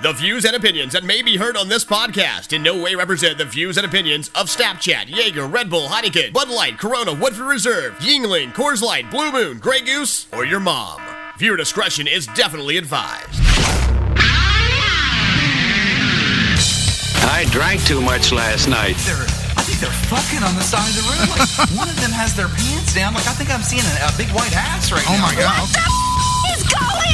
The views and opinions that may be heard on this podcast in no way represent the views and opinions of Snapchat, Jaeger, Red Bull, Heineken, Bud Light, Corona, Woodford Reserve, Yuengling, Coors Light, Blue Moon, Grey Goose, or your mom. Viewer discretion is definitely advised. I drank too much last night. They're, I think they're fucking on the side of the room. Like, one of them has their pants down. Like I think I'm seeing a, a big white ass right Oh now. Oh my god. What the is going on?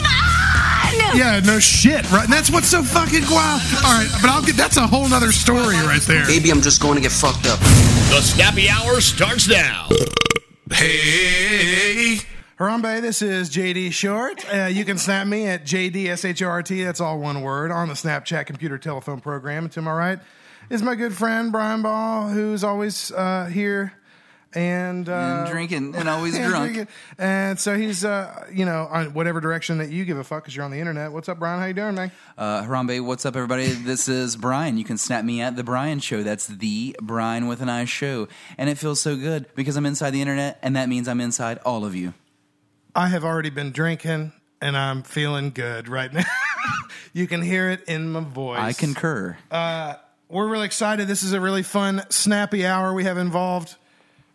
Yeah, no shit, right? And that's what's so fucking wild. All right, but I'll get that's a whole nother story right there. Maybe I'm just going to get fucked up. The Snappy Hour starts now. Hey. Harambe, this is JD Short. Uh, you can snap me at JDSHRT, that's all one word, on the Snapchat computer telephone program. And to my right is my good friend Brian Ball, who's always uh, here and, uh, And drinking and always and drunk. drinking. And so he's, uh, you know, on whatever direction that you give a fuck because you're on the internet. What's up, Brian? How you doing, man? Uh, Harambe, what's up, everybody? This is Brian. You can snap me at the Brian Show. That's the Brian with an I show, and it feels so good because I'm inside the internet, and that means I'm inside all of you. I have already been drinking and I'm feeling good right now. you can hear it in my voice. I concur. We're really excited. This is a really fun, snappy hour we have involved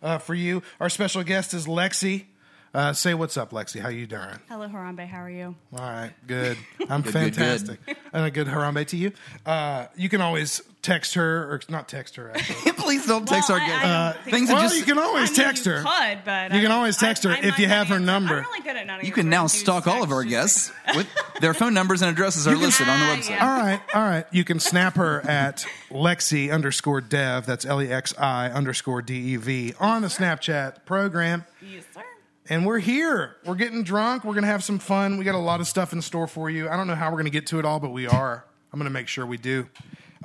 uh, for you. Our special guest is Lexi. Uh, say what's up, Lexi. How you doing? Hello, Harambe. How are you? All right, good. I'm Good, good, good. fantastic. And a good Harambe to you. Uh, you can always text her, or not text her, actually. Please don't text Well, our I- guests. Uh, things so. that well, just you can always I mean, text you her. Could, but You can don't- always text her I- I if you have her answer. number. I'm really good at not you can now stalk all of our guests. With their phone numbers and addresses are listed on the Ah, website. yeah. All right, all right. You can snap her at Lexi underscore dev. That's L E X I underscore D E V on the Snapchat program. Yes, sir. And we're here. We're getting drunk. We're going to have some fun. We got a lot of stuff in store for you. I don't know how we're going to get to it all, but we are. I'm going to make sure we do.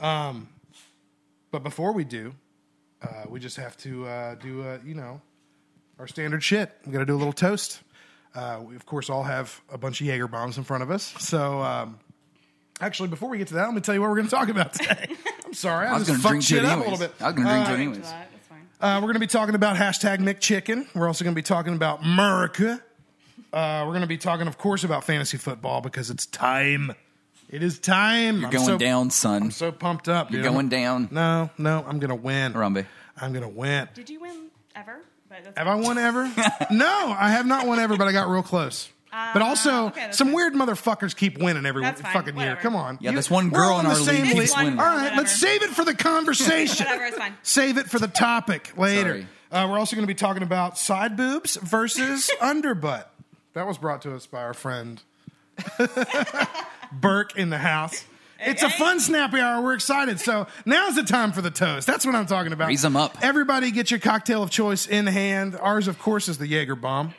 Um, but before we do, uh, we just have to uh, do, uh, you know, our standard shit. We got to do a little toast. Uh, we, of course, all have a bunch of Jaeger bombs in front of us. So, um, actually, before we get to that, let me tell you what we're going to talk about today. I'm sorry. I, I was going to drink shit it up a little bit. I was going to drink to it Uh, anyways. That- That's fine. uh, we're going to be talking about hashtag McChicken. We're also going to be talking about America. Uh, we're going to be talking, of course, about fantasy football because it's time. It is time. You're I'm going so, down, son. I'm so pumped up. You're dude. going down. No, no, I'm going to win. Harambe. I'm going to win. Did you win ever? Have I won ever? no, I have not won ever, but I got real close. But also, Uh, okay, some fine. weird motherfuckers keep winning every That's fine, fucking year. Come on. Yeah, You- this one girl all in the our same league keeps league. winning. All right, Whatever. let's save it for the conversation. Whatever, it's fine. Save it for the topic later. Uh, we're also going to be talking about side boobs versus underbutt. That was brought to us by our friend Burke in the house. It's a fun snappy hour. We're excited. So now's the time for the toast. That's what I'm talking about. Raise them up. Everybody get your cocktail of choice in hand. Ours, of course, is the Jaeger bomb.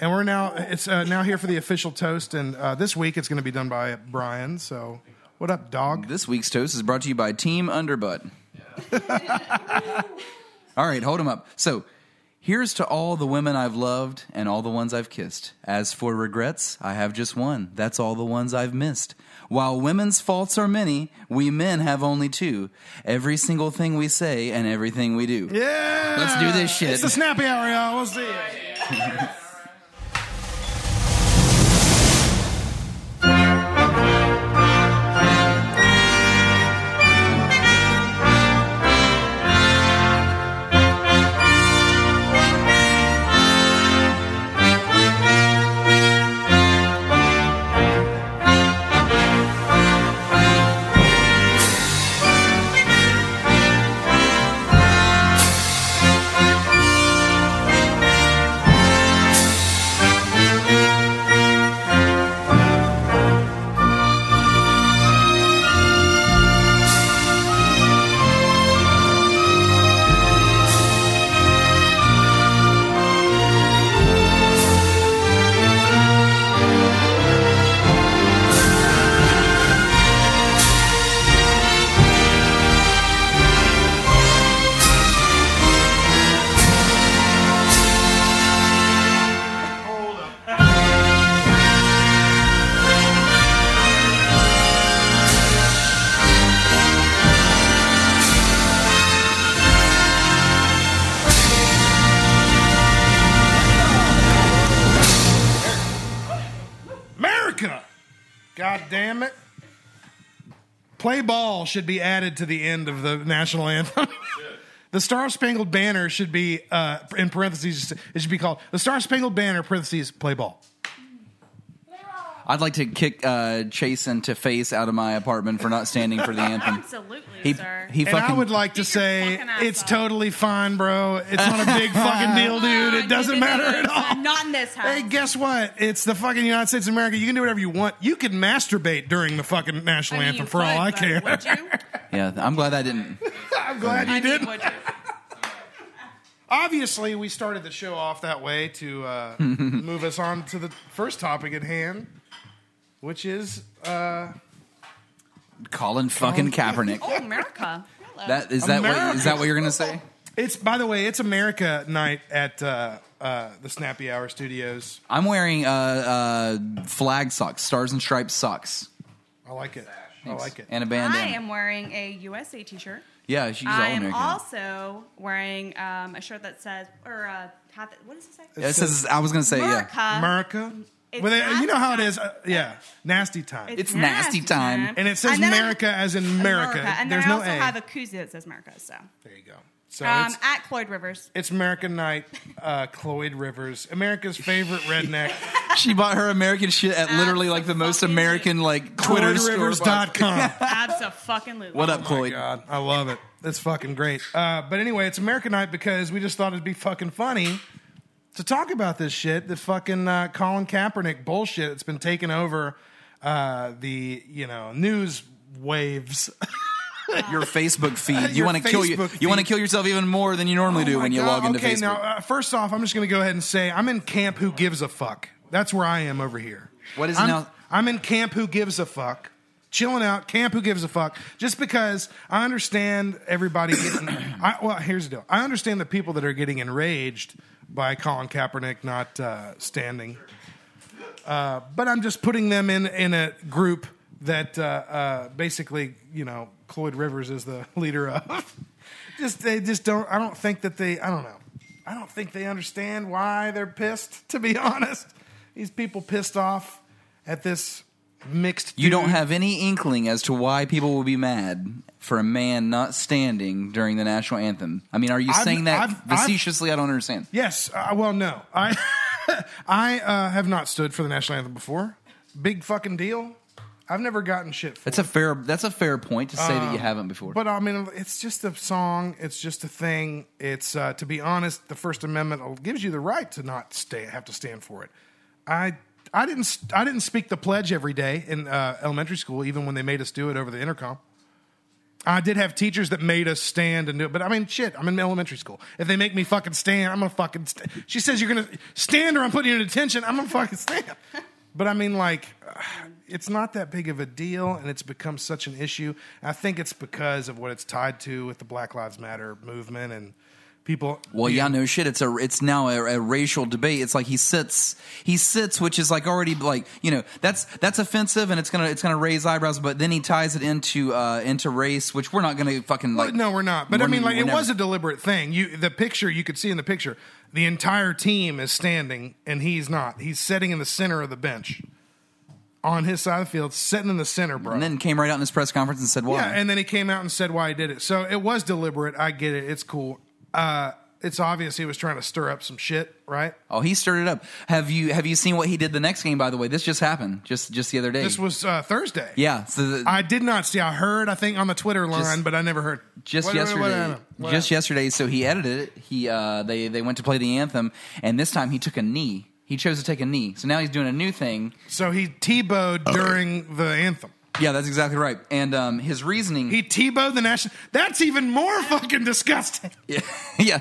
And we're now it's uh, now here for the official toast. And uh, this week it's going to be done by Brian. So what up, dog? This week's toast is brought to you by Team Underbutt. all right, hold them up. So, here's to all the women I've loved and all the ones I've kissed. As for regrets, I have just one. That's all the ones I've missed. While women's faults are many, we men have only two. Every single thing we say and everything we do. Yeah. Let's do this shit. It's the snappy hour, y'all. We'll see you. Play ball should be added to the end of the national anthem. the Star Spangled Banner should be uh, in parentheses. It should be called the Star Spangled Banner parentheses play ball. I'd like to kick uh, Chase into face out of my apartment for not standing for the anthem. Absolutely, He sir. he And fucking I would like to Get your say fucking ass it's up. totally fine, bro. It's not a big fucking deal, dude. It doesn't matter at all. Not in this house. Hey, guess what? It's the fucking United States of America. You can do whatever you want. You can masturbate during the fucking national I mean, anthem you for all I could, care. but Would you? yeah. I'm glad I didn't. I'm glad you I did. mean, would you? Obviously, we started the show off that way to uh, move us on to the first topic at hand, which is uh, Colin fucking Kaepernick. Oh, America. Hello. That is that what America. is that what you're gonna say? it's. By the way, it's America night at uh, uh, the Snappy Hour Studios. I'm wearing uh, uh, flag socks, stars and stripes socks, I like it. I like it. and a I bandana. am wearing a USA T-shirt. yeah, she's all I am American. also wearing um, a shirt that says, or uh, have it, what does it say? Yeah, it says I was gonna say yeah. America. America. It's Well, they, you know how it nasty. Uh, yeah, nasty time. It's nasty time. and it says then I- America as in America. And There's then I no also A. have a koozie that says America. So, there you go. So um, it's, at Cloyd Rivers. it's American night. Uh, Cloyd Rivers, America's favorite redneck. She bought her American shit at literally like the most Absolutely. American like Twitter store. CloydRivers.com. Absolutely. What up, Oh my Chloe? God, I love it. That's fucking great. Uh, but anyway, it's American night because we just thought it'd be fucking funny to talk about this shit. The fucking uh, Colin Kaepernick bullshit. that's been taking over uh, the you know news waves. Your Facebook feed. You want to kill you. Facebook You want to kill yourself even more than you normally do Oh my when you God. log into okay, Facebook. now uh, first off, I'm just going to go ahead and say I'm in camp. Who gives a fuck? That's where I am over here. What is I'm, now? I'm in camp. Who gives a fuck? Chilling out, camp. Who gives a fuck? Just because I understand everybody getting. I, well, here's the deal. I understand the people that are getting enraged by Colin Kaepernick not uh, standing, uh, but I'm just putting them in in a group that uh, uh, basically, you know, Cloyd Rivers is the leader of. just they just don't. I don't think that they. I don't know. I don't think they understand why they're pissed. To be honest, these people pissed off at this mixed. You don't have any inkling as to why people will be mad for a man not standing during the national anthem. I mean, are you I've- saying that I've- I've- facetiously? I don't understand. Yes. Uh, well, no. I I uh, have not stood for the national anthem before. Big fucking deal. I've never gotten shit. For That's a fair. That's a fair point to say that you haven't before. But I mean, it's just a song. It's just a thing. It's uh, to be honest, the First Amendment gives you the right to not stay, have to stand for it. I I didn't I didn't speak the pledge every day in uh, elementary school, even when they made us do it over the intercom. I did have teachers that made us stand and do it, but I mean, shit. I'm in elementary school. If they make me fucking stand, I'm gonna fucking. St- she says you're gonna stand, or I'm putting you in detention. I'm gonna fucking stand. But I mean, like, it's not that big of a deal, and it's become such an issue. I think it's because of what it's tied to with the Black Lives Matter movement and people. Well, yeah, no shit. It's a it's now a, a racial debate. It's like he sits he sits, which is like already like you know that's that's offensive and it's gonna it's gonna raise eyebrows. But then he ties it into uh into race, which we're not gonna fucking Well, like. no, we're not. But I we're- mean, like, it never- was a deliberate thing. You, the picture you could see in the picture, the entire team is standing, and he's not. He's sitting in the center of the bench, on his side of the field, sitting in the center, bro. and then came right out in his press conference and said why. yeah, and then he came out and said why he did it. So it was deliberate. I get it. It's cool. Uh, it's obvious he was trying to stir up some shit, right? oh, he stirred it up. Have you have you seen what he did the next game? By the way, this just happened just just the other day. This was uh, Thursday. yeah. So the, I did not see. I heard. I think on the Twitter line, Just- but I never heard. just What- what- yesterday what happened? What just happened? yesterday so he edited it he uh they they went to play the anthem and this time he took a knee he chose to take a knee so now he's doing a new thing So he Tebowed during the anthem. Yeah that's exactly right and um his reasoning He Tebowed the national. That's even more fucking disgusting. yeah yeah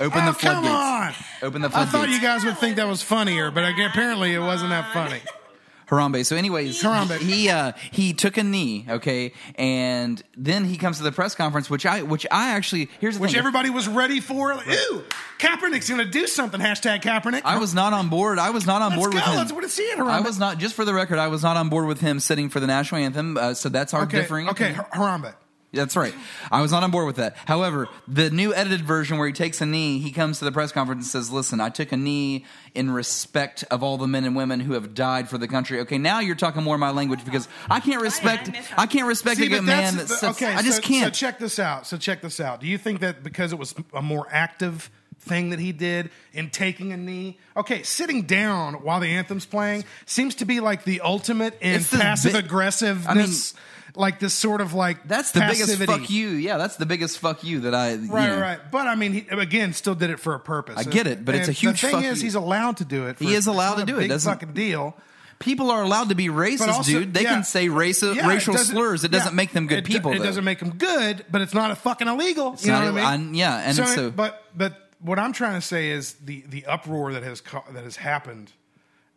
open oh, the come floodgates on. open the floodgates. I thought you guys would think that was funnier, but apparently it wasn't that funny. Harambe. So, anyways, Harambe. he uh, he took a knee, okay, and then he comes to the press conference, which I which I actually here's the Which thing. everybody was ready for. Like, Ooh, Kaepernick's going to do something. Hashtag Kaepernick. I was not on board. I was not on Let's board go. with him. Let's want to see it. Harambe. I was not. Just for the record, I was not on board with him sitting for the national anthem. Uh, so that's our okay. differing. Okay, opinion. Harambe. That's right. I was not on board with that. However, the new edited version where he takes a knee, he comes to the press conference and says, "Listen, I took a knee in respect of all the men and women who have died for the country." Okay, now you're talking more my language because I can't respect. I can't respect See, a good man that that's- sits. okay. I just so, can't. So check this out. So check this out. Do you think that because it was a more active thing that he did in taking a knee? Okay, sitting down while the anthem's playing seems to be like the ultimate in It's the passive big- aggressiveness. Like this sort of like that's the biggest fuck you. Yeah, that's the biggest fuck you that I. you Right, know. right. But I mean, he, again, still did it for a purpose. I get it, but it's a huge The thing is, you. he's allowed to do it. He is allowed to do it. Doesn't- fucking deal. People are allowed to be racist, also- dude. They yeah. can say raci- Yeah, racial doesn't- slurs. It doesn't make them good It people. It though. doesn't make them good, but it's not a fucking illegal. you know what I mean? yeah, and so- but but what I'm trying to say is the the uproar that has co- that has happened.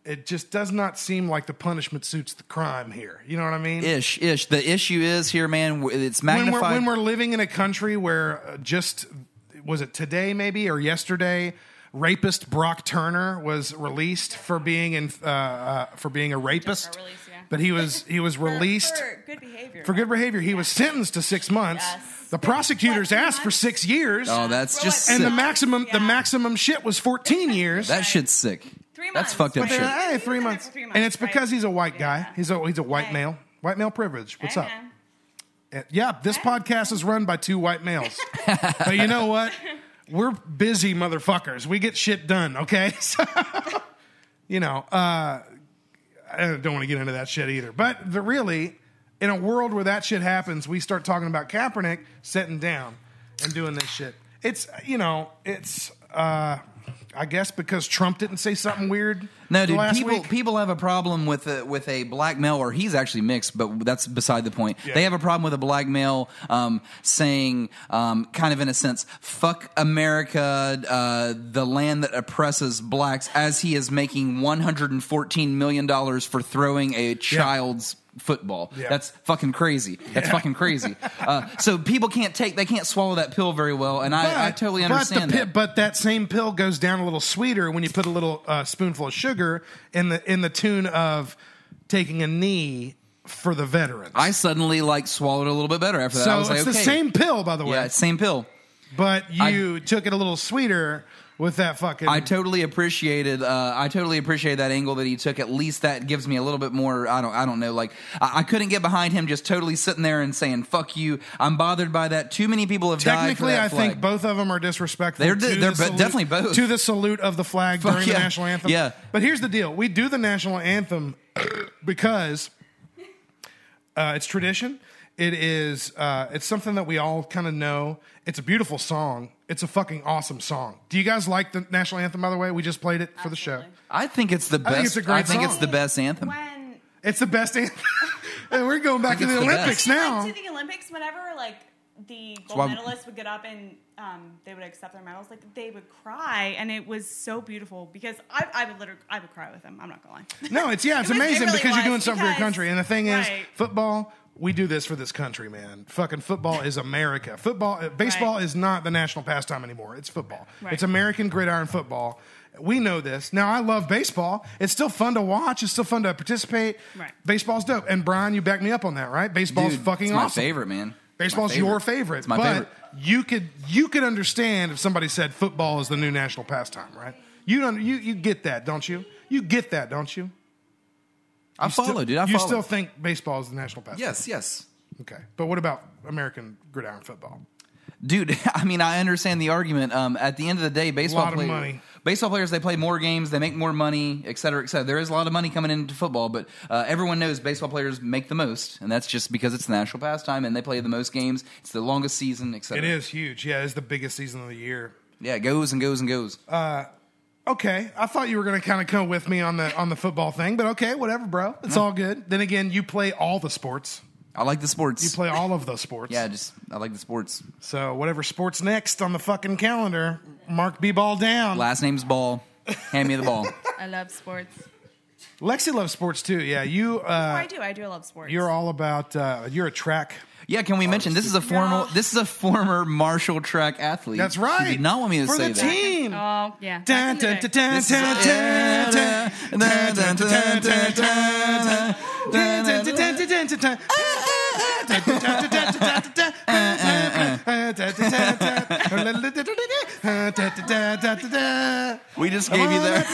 It just does not seem like the punishment suits the crime here. You know what I mean? Ish, ish. The issue is here, man. w- It's when magnified. we're, when we're living in a country where uh, just was it today maybe or yesterday rapist Brock Turner was released for being in uh, uh, for being a rapist release, yeah. but he was he was released for, good behavior. for good behavior he was sentenced to 6 months Yes. the prosecutors What, three asked for 6 years oh, that's just what, and the sick. maximum the maximum shit was 14 years that shit's sick. Three That's fucked up right? shit. hey, 3 was in months and it's because right? he's a white guy Yeah. he's a he's a white Hey. male white male privilege what's up man. Uh, Yeah, this podcast is run by two white males. but you know what? We're busy motherfuckers. We get shit done, okay? So, you know, uh, I don't want to get into that shit either. But the, really, in a world where that shit happens, we start talking about Kaepernick sitting down and doing this shit. It's, you know, it's, uh, I guess because Trump didn't say something weird. No, dude. People week. people have a problem with a, with a black male, or he's actually mixed, but that's beside the point. Yeah. They have a problem with a black male um, saying, um, kind of in a sense, "Fuck America," uh, the land that oppresses blacks, as he is making one hundred and fourteen million dollars for throwing a child's. Football. Yeah. That's fucking crazy. That's fucking crazy. Uh, so people can't take, they can't swallow that pill very well, and I, I totally understand but pi- that. But that same pill goes down a little sweeter when you put a little uh, spoonful of sugar in the in the tune of taking a knee for the veterans. I suddenly like swallowed a little bit better after that. I so was it's like, the okay. same pill, by the way. Yeah, it's same pill. but you took it a little sweeter with that fucking. I totally appreciated. Uh, I totally appreciate that angle that he took. At least that gives me a little bit more. I don't. I don't know. Like I, I couldn't get behind him just totally sitting there and saying "fuck you." I'm bothered by that. Too many people have died for Technically, I flag. think both of them are disrespectful. They're- to they're the salute- definitely both. to the salute of the flag Fuck during yeah. the national anthem. Yeah. But here's the deal: we do the national anthem because uh, it's tradition. It is. Uh, it's something that we all kind of know. It's a beautiful song. It's a fucking awesome song. Do you guys like the national anthem? By the way, we just played it for the show. I think it's the best. think it's a great I think it's the best anthem. When It's the best anthem. and we're going back to the the Olympics best. now. went to the Olympics, whenever like the gold why- medalists would get up and um, they would accept their medals, like they would cry, and it was so beautiful because I, I would literally I would cry with them. I'm not gonna lie. No, it's yeah, it's It was- it amazing really because you're was, doing something for your because- country. And the thing is, right. football, we do this for this country, man. Fucking football is America. Football, uh, baseball Right. is not the national pastime anymore. It's football. Right. It's American gridiron football. We know this. Now, I love baseball. It's still fun to watch. It's still fun to participate. Right. Baseball's dope. And Brian, you back me up on that, right? Baseball's Dude, fucking it's my awesome. favorite, man. Baseball's My favorite. your favorite. It's my but favorite. you could you could understand if somebody said football is the new national pastime, right? You don't you you get that, don't you? You get that, don't you? I follow, still, dude. I you follow. still think baseball is the national pastime? yes, yes. Okay. But what about American gridiron football? Dude, I mean, I understand the argument. Um, at the end of the day, baseball Lot of players, money. baseball players, they play more games, they make more money, et cetera, et cetera. There is a lot of money coming into football, but uh, everyone knows baseball players make the most, and that's just because it's the national pastime and they play the most games. It's the longest season, et cetera. It is huge. Yeah, it's the biggest season of the year. Yeah, it goes and goes and goes. Okay, I thought you were going to kind of come with me on the on the football thing, but okay, whatever, bro. It's all good. Then again, you play all the sports. I like the sports. You play all of those sports. yeah, just I like the sports. So whatever sports next on the fucking calendar, mark B ball down. Last name's Ball. Hand me the ball. I love sports. Lexi loves sports too. Yeah, you. Oh, Uh, I do. I do love sports. you're all about. Uh, you're a track. Yeah, can we mention this is a former this is a former Marshall track athlete. That's right. She did not want me to For say the that. team. Oh yeah. We just gave you the.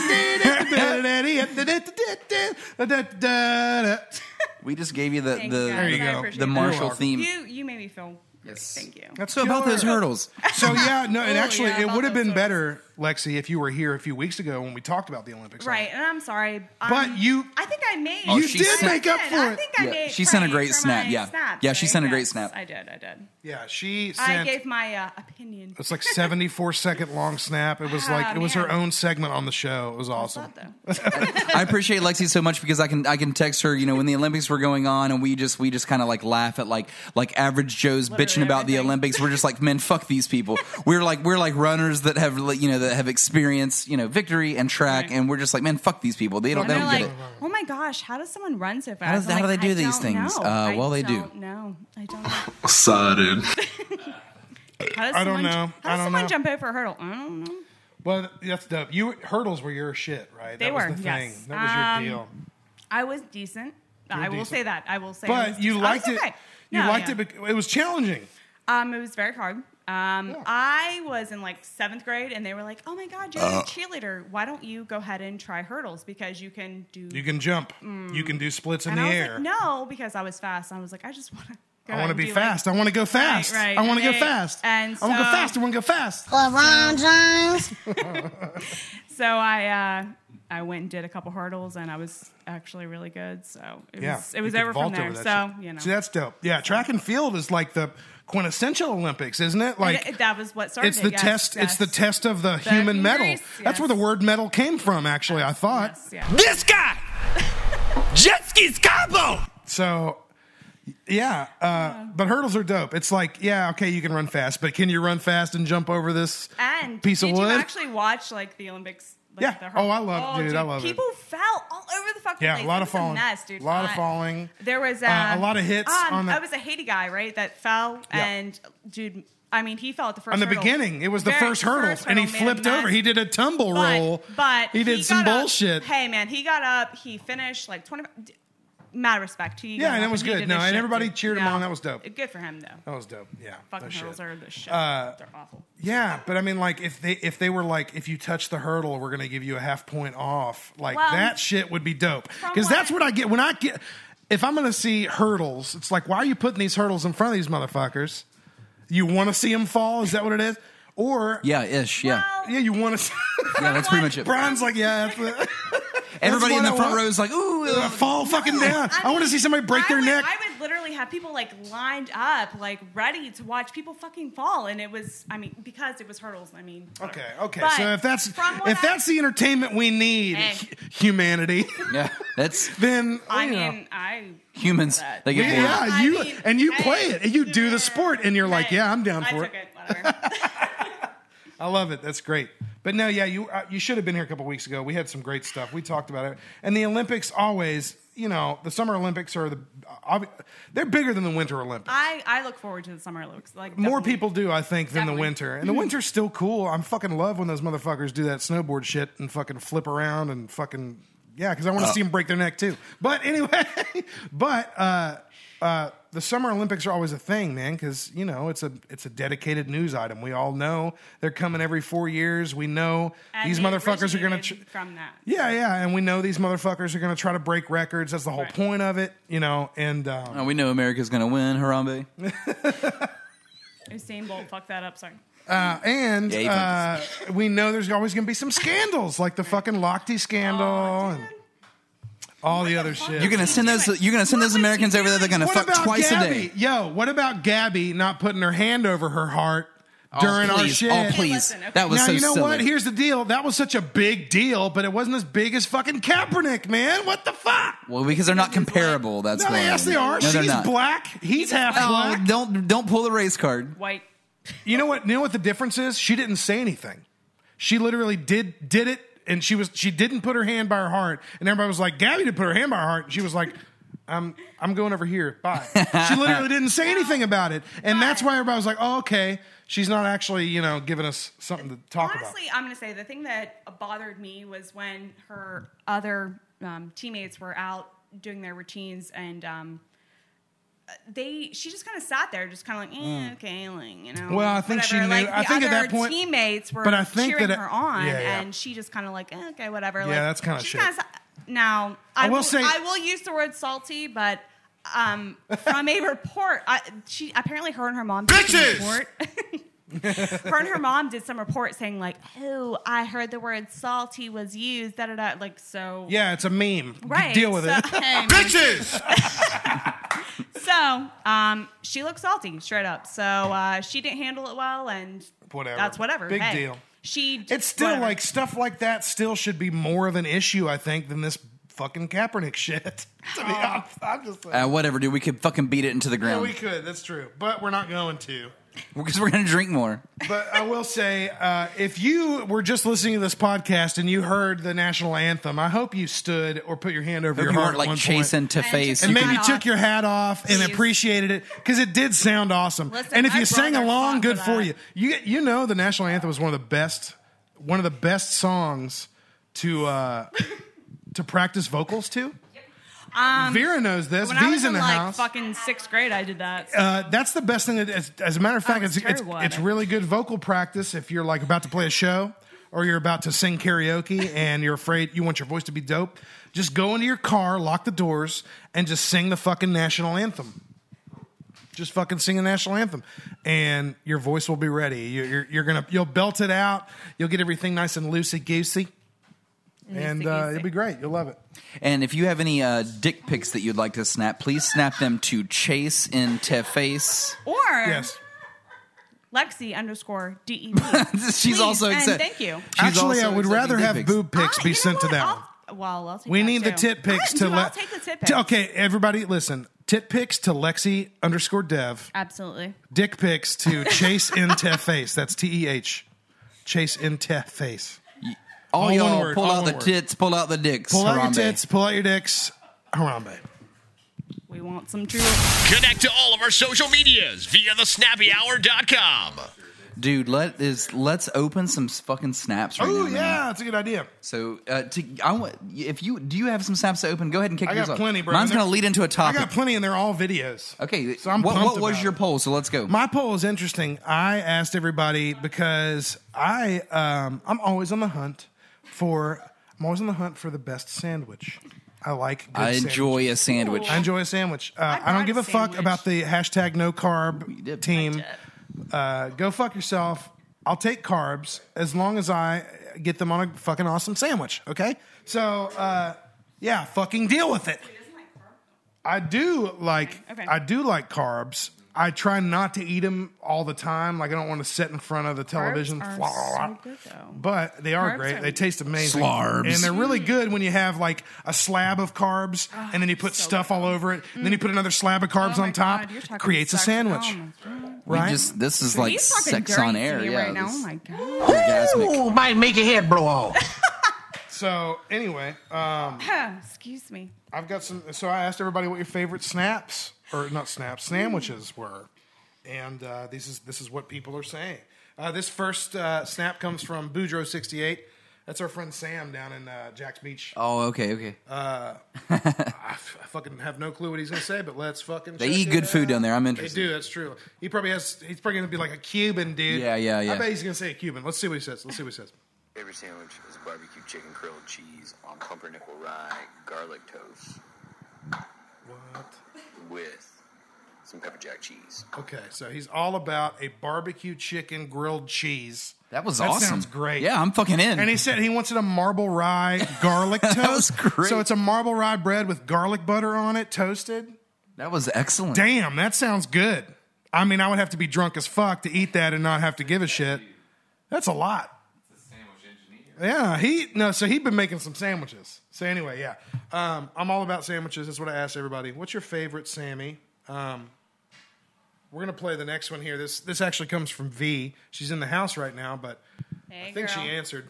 we just gave you the the, you the, the. Marshall theme. You you made me feel. Yes. Thank you. That's So about those hurdles. So yeah, no, and oh, actually, yeah, it would have been hurdles. better Lexi, if you were here a few weeks ago when we talked about the Olympics. Right, and I'm sorry. But um, you- I think I made. Oh, You she did sent- make up I for I think I Yeah, made. she sent a great snap, yeah. snaps, Yeah, she right? sent a great Yes, snap. I did. I did. Yeah, she I gave my uh, opinion. it's like 74 second long snap. It was Ah, like it was her own segment on the show. It was awesome. Thought, though. I appreciate Lexi so much because I can I can text her, you know, when the Olympics were going on and we just we just kind of like laugh at like like average Joes Literally bitching about the. Olympics. We're just like, men, fuck these people. We're like we're like runners that have you know that have experienced you know victory and track, Right. and we're just like, man, fuck these people. They don't And they don't like, get it. "Oh my gosh, how does someone run so fast?" How does- I'm how do they do "I these things?" know. Uh, I well, they do. don't. I don't know. Sided. How does I don't someone, know. How I does don't someone know. jump over a hurdle? I don't know. Well, that's dope. You hurdles were your shit, right? They that was were, the thing. yes. That was your Um, deal. I was decent. I will decent. say that. I will say. I was But you decent. I was liked it. okay. You No, liked yeah. it. Because it was challenging. Um, it was very hard. Um, I was in like seventh grade, and they were like, "Oh my god, you're a cheerleader. Why don't you go ahead and try hurdles because you can do." You can jump. You can do splits in and the I was air. like, "No," because I was fast. I was like, "I just want to." I want to be fast. I want to go fast. right. I want to go fast. and I want to go fast. I want to go fast. LeBron James. So I uh, I went and did a couple hurdles, and I was actually really good. So it Yeah, was it was you over from vault there. over So shit. you know, See, that's dope. Yeah, track and field is like the quintessential Olympics, isn't it? Like it- that was what started. it's the it, yes, test. It's the test of the, The human human medal. race, That's where the word medal came from. Actually, I thought. Yes, yeah. This guy! Jet skis combo! So, yeah, uh, but hurdles are dope. It's like, yeah, okay, you can run fast, but can you run fast and jump over this And piece did of wood? you actually watch like the Olympics? Like, Yeah. Oh, I love it, dude. I love it. People fell all over the fucking Yeah, place. a lot of falling. mess, dude. A lot of falling. There was Uh, uh, a lot of hits Um, on the- I was a Haiti guy, right? That fell, Yeah. and dude, I mean, he fell at the first. On the hurdle. beginning, it was the Very- first hurdle, and he hurdle, flipped man, over. He did a tumble but, roll. But he did some got up- bullshit. hey man, he got up. He finished like twenty. Mad respect. He Yeah, got and up it was good. No, and everybody dude. cheered him No. on. That was dope. Good for him though. That was dope. Yeah, Fucking no shit. hurdles are the shit. Uh, They're awful. Yeah, but I mean, like if they if they were like, if you touch the hurdle, we're gonna give you a half point off. Like Well, that shit would be dope. Because that's what I get when I get. If I'm gonna see hurdles, it's like, why are you putting these hurdles in front of these motherfuckers? You want to see them fall? Is that what it is? Or Yeah, ish. Yeah, Well, yeah, you want to. yeah. That's pretty much it. Brian's like, yeah, that's what, Everybody in the front row is like, ooh, Uh, fall fucking down. I, want to see somebody break I their would- neck. I would literally have people like lined up, like ready to watch people fucking fall, and it was, I mean, because it was hurdles. I mean, whatever. Okay, okay. But so if that's if I- that's the entertainment we need, Hey. humanity, yeah. That's then I you know. mean, I humans they get bored. Yeah, I you mean, and you hey, play it, and you do the sport, and you're like, yeah, I'm down I for took it. it. Whatever. I love it. That's great. But no, yeah, you uh, you should have been here a couple weeks ago. We had some great stuff. We talked about it, and the Olympics always, you know, the Summer Olympics are the obvi- they're bigger than the Winter Olympics. I I look forward to the summer Olympics. Like More definitely. people do, I think, than the Definitely. winter. And the winter's still cool. I'm fucking love when those motherfuckers do that snowboard shit and fucking flip around and fucking yeah, because I want to Oh. see them break their neck too. But anyway, but uh, uh, the Summer Olympics are always a thing, man, because you know it's a it's a dedicated news item. We all know they're coming every four years. We know And these motherfuckers are gonna. Tr- from that. yeah, yeah, and we know these motherfuckers are gonna try to break records. That's the whole Right. point of it, you know. And um, Oh, we know America's gonna win, Harambe. Usain Bolt fucked that up. Sorry. Uh, and Yeah, uh, we know there's always going to be some scandals, like the fucking Lochte scandal Oh, and all the other shit. You're gonna send those. You're gonna send those Americans over there. They're gonna fuck twice Gabby? a day. Yo, what about Gabby not putting her hand over her heart oh, during oh, our please. Oh, shit? Oh, please. listen, okay. That was now so you know silly. what? Here's the deal. That was such a big deal, but it wasn't as big as fucking Kaepernick, man. What the fuck? well, because they're not comparable. That's No, why. yes, they are. No, they're She's not. black. He's half Oh, black. don't don't pull the race card. White. You know what? You know what the difference is? She didn't say anything. She literally did did it, and she was she didn't put her hand by her heart, and everybody was like, "Gabby did put her hand by her heart." And she was like, "I'm I'm going over here. Bye." She literally didn't say anything about it, and that's why everybody was like, "Oh, okay." She's not actually, you know, giving us something to talk about. Honestly, I'm going to say the thing that bothered me was when her other um, teammates were out doing their routines and um, they she just kind of sat there, just kind of like, eh, okay, like you know. Well, I think she knew- Like, I think at that point- teammates were but I think cheering that it- her on, Yeah, yeah. and she just kind of like, eh, okay, whatever. Yeah, like, that's kinda she's shit. kinda now, I I, will will say- I will use the word salty, but. Um, from a report, I, she apparently her and her mom did some Bitches! report. her and her mom did some report saying like, "Oh, I heard the word salty was used." Da da da. Like so. Yeah, it's a meme. Right. Deal with so, it. hey, Bitches! So, um, she looked salty, straight up. So uh, she didn't handle it well, and Whatever. that's whatever. Big Hey, deal. She. It's still whatever. like stuff like that still should be more of an issue, I think, than this fucking Kaepernick shit. to be honest, I'm just saying. Uh, whatever, dude. We could fucking beat it into the yeah, ground we could. That's true, but we're not going to. Because we're gonna drink more. But I will say, uh, if you were just listening to this podcast and you heard the national anthem, I hope you stood or put your hand over If your you heart weren't at like one chasing point. to face, and you maybe took off. your hat off and appreciated it because it did sound awesome. Listen, and if my you sang along, good for for you. You you know the national anthem was one of the best one of the best songs to uh, to practice vocals to. Vera knows this. Um, when I was in in the like house. fucking sixth grade, I did that. Uh, that's the best thing. That, as, as a matter of fact, Oh, it's it's, it's, it's it. really good vocal practice if you're like about to play a show or you're about to sing karaoke and you're afraid you want your voice to be dope. Just go into your car, lock the doors, and just sing the fucking national anthem. Just fucking sing the national anthem, and your voice will be ready. You- You're, you're gonna you'll belt it out. You'll get everything nice and loosey goosey, and uh, it'll be great. You'll love it. And if you have any uh, dick pics that you'd like to snap, please snap them to Chase into face. Or Yes. Lexi underscore D E. She's Please, also and accept- thank you. She's Actually, I also would accepting rather dick have pics. boob pics Ah, be sent to what? that one. Well, I'll take We that need the too. tit pics Dude, to I'll let. take the tit to- pics. okay, everybody, listen. Tit pics to Lexi underscore Dev. Absolutely. Dick pics to Chase in Teh face. That's T E H. Chase in Teh face. All, All y'all word, pull all out the word. tits, pull out the dicks. Pull out your tits. Pull out your dicks. Harambe. We want some truth. Connect to all of our social medias via thesnappyhour.com. dude. Let is let's open some fucking snaps right Oh now. man. yeah, that's a good idea. So, uh, to, I want if you do you have some snaps to open? Go ahead and kick I got yours off. plenty, bro. Mine's And going to lead into a I topic. got plenty, and they're all videos. okay, So I'm what, pumped what was about your it. poll? So let's go. My poll is interesting. I asked everybody because I um, I'm always on the hunt for I'm always on the hunt for the best sandwich. I like. Good I enjoy sandwiches. a sandwich. I enjoy a sandwich. Uh, I, brought don't give a a fuck about the hashtag no carb team. Uh, go fuck yourself. I'll take carbs as long as I get them on a fucking awesome sandwich. Okay, so uh, yeah, fucking deal with it. I do like Okay. I do like carbs. I try not to eat them all the time. Like I don't want to sit in front of the television. are Blah, blah, blah. so good. But they are Carbs great. are- They taste amazing. Slarbs. And they're really mm. good when you have like a slab of carbs ah, and then you put so stuff all over it. And then you mm. put another slab of oh carbs Oh on top. God, creates a oh sandwich. almonds. Right? just this is like sex on air. Yeah, right now. this- Oh my god. orgasmic. Ooh, might make your head blow off. so anyway, um, Excuse me. I've got some. So I asked everybody what your favorite snaps or not snaps sandwiches were, and uh, this is this is what people are saying. Uh, this first uh, snap comes from Boudreaux sixty eight. That's our friend Sam down in uh, Jax Beach. Oh, okay, okay. I, f- I fucking have no clue what he's gonna say, but let's fucking. They check eat it good food down there. I'm interested. They interested. do. That's true. He probably has. He's probably gonna be like a Cuban dude. Yeah, yeah, yeah. I bet he's gonna say a Cuban. Let's see what he says. Let's see what he says. Favorite sandwich is barbecue chicken grilled cheese on pumpernickel rye garlic toast What? With some pepper jack cheese. Okay, so he's all about a barbecue chicken grilled cheese. That was awesome. That awesome. sounds great. Yeah, I'm fucking in. And he said he wants it a marble rye garlic toast. that was great. So it's a marble rye bread with garlic butter on it, toasted. that was excellent. Damn, that sounds good. I mean, I would have to be drunk as fuck to eat that and not have to give a shit. That's a lot. Sandwich engineer. Yeah, he no. So he'd been making some sandwiches. So anyway, yeah, um, I'm all about sandwiches. That's what I asked everybody. What's your favorite, Sammy? Um, we're gonna play the next one here. This this actually comes from V. She's in the house right now, but Hey, I think girl. she answered.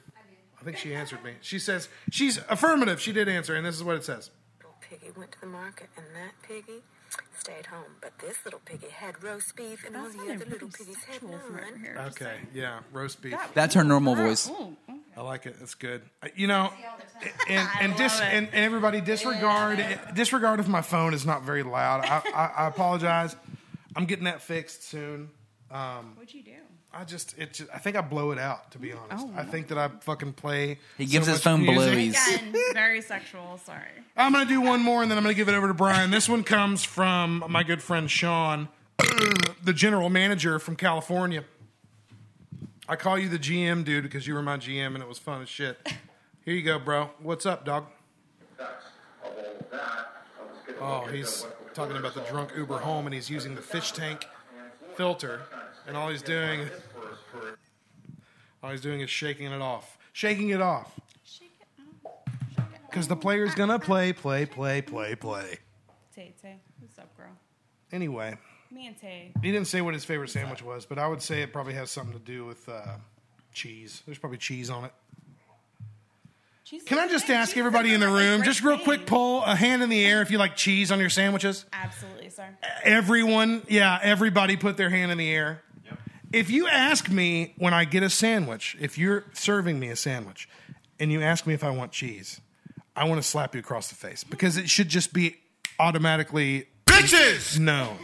I think she answered me. She says she's affirmative. She did answer, and this is what it says. Little piggy went to the market, and that piggy stay at home. But this little piggy had roast beef and all the other little pretty piggies had sexual from over none. here. Okay, yeah, roast beef. That's her normal voice. Ooh, ooh. I like it. That's good. Uh, You know, and and, dis, and, and everybody disregard disregard if my phone is not very loud. I, I, I apologize. I'm getting that fixed soon. Um, What'd you do? I just it just, I think I blow it out to be mm, honest. Oh. I think that I fucking play. He gives so his phone music. blowies. Again, very sexual. Sorry. I'm gonna do one more and then I'm gonna give it over to Brian. This one comes from my good friend Sean, the general manager from California. I call you the GM dude because you were my GM and it was fun as shit. Here you go, bro. What's up, dog? Oh, he's talking about the drunk Uber home and he's using the fish tank filter, and all he's doing, all he's doing is shaking it off, shaking it off. Because the player's gonna play, play, play, play, play. Tay Tay, what's up, girl? Anyway, Me and Tay. he didn't say what his favorite sandwich was, but I would say it probably has something to do with uh, cheese. There's probably cheese on it. Can I just ask everybody in the room, just real thing. quick poll, a hand in the air if you like cheese on your sandwiches? Absolutely, sir. Everyone, yeah, everybody put their hand in the air. If you ask me when I get a sandwich, if you're serving me a sandwich and you ask me if I want cheese, I want to slap you across the face because it should just be automatically bitches. No.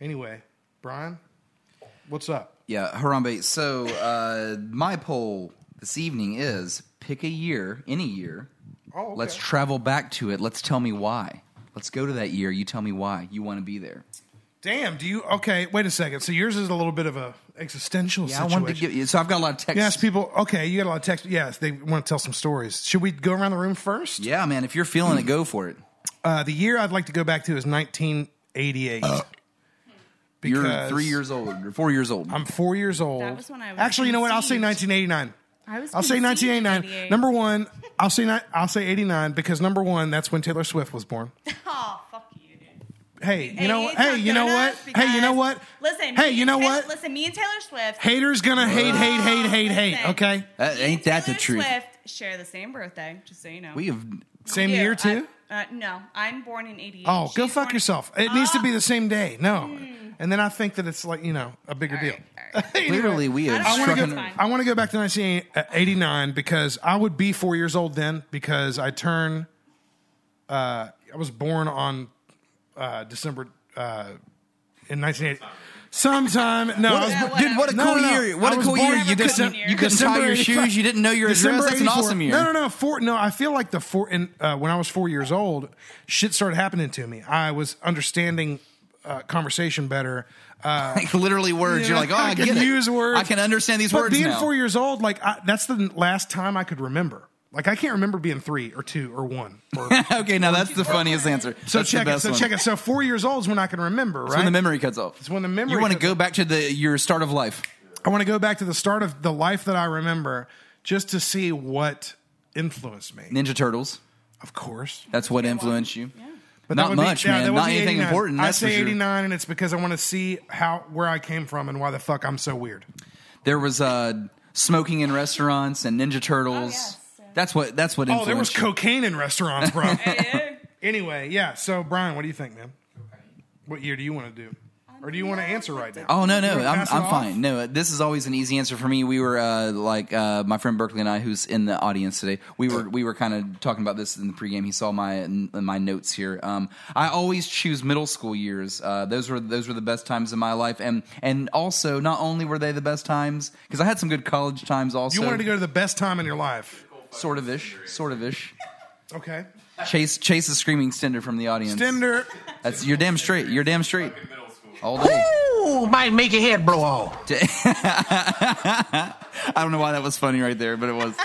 Anyway, Brian, what's up? Yeah, Harambe. So uh, my poll this evening is pick a year, any year. Oh, okay. Let's travel back to it. Let's tell me why. Let's go to that year. You tell me why you want to be there. Damn, do you okay, wait a second. So yours is a little bit of a existential Yeah, I situation. wanted to give you. So I've got a lot of text. Yes, people. Okay, you got a lot of text. Yes, they want to tell some stories. Should we go around the room first? Yeah, man. If you're feeling it, go for it. Uh, the year I'd like to go back to is 1988. You're three years old or four years old. I'm four years old. That was when I was Actually, you know what? I'll say 1989. I was I'll say 1989. Number one, I'll say ni- I'll say 89 because number one, that's when Taylor Swift was born. Oh, fuck you, dude. Hey, you know, hey, you know what? Hey, you know what? Listen. Hey, you know Taylor- what? Listen, me and Taylor Swift. Haters gonna hate, hate, hate, hate, hate. Listen. Okay, That ain't and that the truth? Swift share the same birthday, just so you know. We have. same year too. I- uh, no, I'm born in '88. Oh, go fuck born- yourself. It needs to be the same day. No, Hmm. and then I think that it's like you know a bigger All deal. right, all right. Clearly, we have I wanna go- fine. I want to go back to 1989 because I would be four years old then because I turn. Uh, I was born on uh, December uh, in 1980. Sometime no, I was, Yeah. Dude, what a No, cool no, no. year! What I a was cool born- year! You December- couldn't. You couldn't December tie your 85 shoes. You didn't know your address. December That's an 84. awesome year. No, no, no. Four. No, I feel like the four. In, uh, when I was four years old, shit started happening to me. I was understanding uh, conversation better. Uh, Like literally words. you You're like, oh, I, I can get it. use words. I can understand these but words being now. four years old, like I, that's the last time I could remember. Like I can't remember being three or two or one. Or, okay, now that's the funniest answer. so That's check the it. So one. check it. So four years old is when I can remember. It's right. when the memory cuts off. It's when the memory You want to go off. back to the your start of life. I want to go back to the start of the life that I remember, just to see what influenced me. Ninja Turtles. Of course. That's what influenced you. Yeah. But Not would be- much, yeah, man. Not anything 89. important. I say for sure. 89, and it's because I want to see how where I came from and why the fuck I'm so weird. There was uh, smoking in restaurants and Ninja Turtles. yes. That's what. That's what Oh, influenced. there was you. cocaine in restaurants, bro. Anyway, yeah. So Brian, what do you think, man? What year do you want to do, or do you want to answer right now? Oh no, no, wanna I'm pass it I'm off? fine. No, this is always an easy answer for me. We were uh, like uh, my friend Berkeley and I, who's in the audience today. We were we were kind of talking about this in the pregame. He saw my my notes here. Um, I always choose middle school years. Uh, those were those were the best times in my life, and and also not only were they the best times because I had some good college times also. You wanted to go to the best time in your life. Sort of ish, sort of ish. Okay. Chase Chase is screaming Stender from the audience. Stender. That's you're damn straight. You're damn straight. All day. Ooh, might make your head blow off. I don't know why that was funny right there, but it was.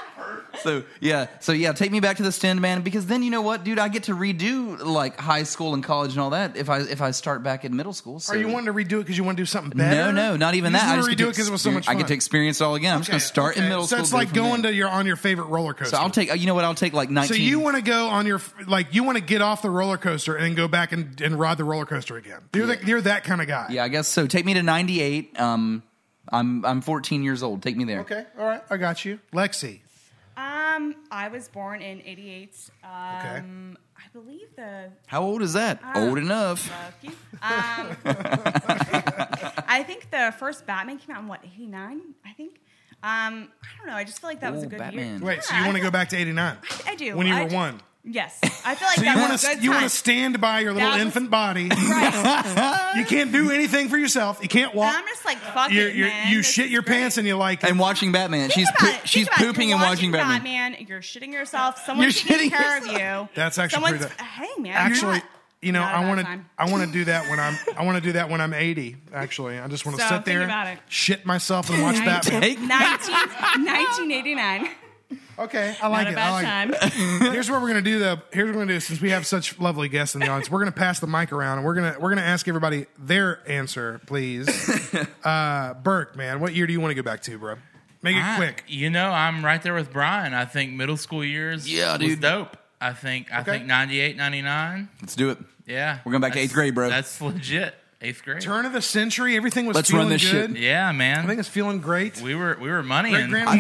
So yeah, so yeah, take me back to the stand, man. Because then you know what, dude, I get to redo like high school and college and all that if I if I start back in middle school. So. Are you wanting to redo it because you want to do something better? No, no, not even You that. I Just just want to redo it because it was so much fun. I get to experience it all again. I'm just going to start in okay. middle So school. it's like going there. to your on your favorite roller coaster. So I'll take. You know what? I'll take like 19. So you want to go on your like you want to get off the roller coaster and go back and, and ride the roller coaster again. You're the, you're that kind of guy. Yeah, I guess so. Take me to 98. Um, I'm I'm 14 years old. Take me there. Okay. All right. I got you, Lexi. Um, I was born in '88. Um, Okay. I believe the How old is that? Ah. old enough. Um, I think the first Batman came out in what '89. I think. Um, I don't know. I just feel like that was a good Batman. year. Wait, so you I want to go back to '89 I do. when you I were do- one? Yes, I feel like So that you was want a to good you want time. to stand by your little That was- infant body. Right. You can't do anything for yourself. You can't And walk. I'm just like, fuck You're, it, you're, man. you This shit is your great. pants and you like it. And watching Batman. she's Think poo- about it. she's Think about it. pooping You're and watching Batman. Batman. You're shitting yourself. Someone's You're taking shitting care of you. That's actually Someone's, pretty- Hey man, Actually, you're not- you know, not a I bad want to. I want to do that when I'm I want to do that when I'm 80. Actually, I just want to So, sit think there, about it. shit myself, and watch Batman. Take 19, 1989. Okay, I like Not it. a I bad like time. it. Here's what we're gonna do though. Here's what we're gonna do since we have such lovely guests in the audience. We're gonna pass the mic around and we're gonna we're gonna ask everybody their answer, please. uh, Burke, man, what year do you want to go back to, bro? Make it I- quick. You know, I'm right there with Brian. I think middle school years Yeah, was dude. dope. I think I Okay. think 98, 99. Let's do it. Yeah. We're going back to eighth grade, bro. That's legit. Eighth grade. Turn of the century, everything was Let's feeling run this good. shit. yeah, man. I think it's feeling great. we were we were money Great and grandma.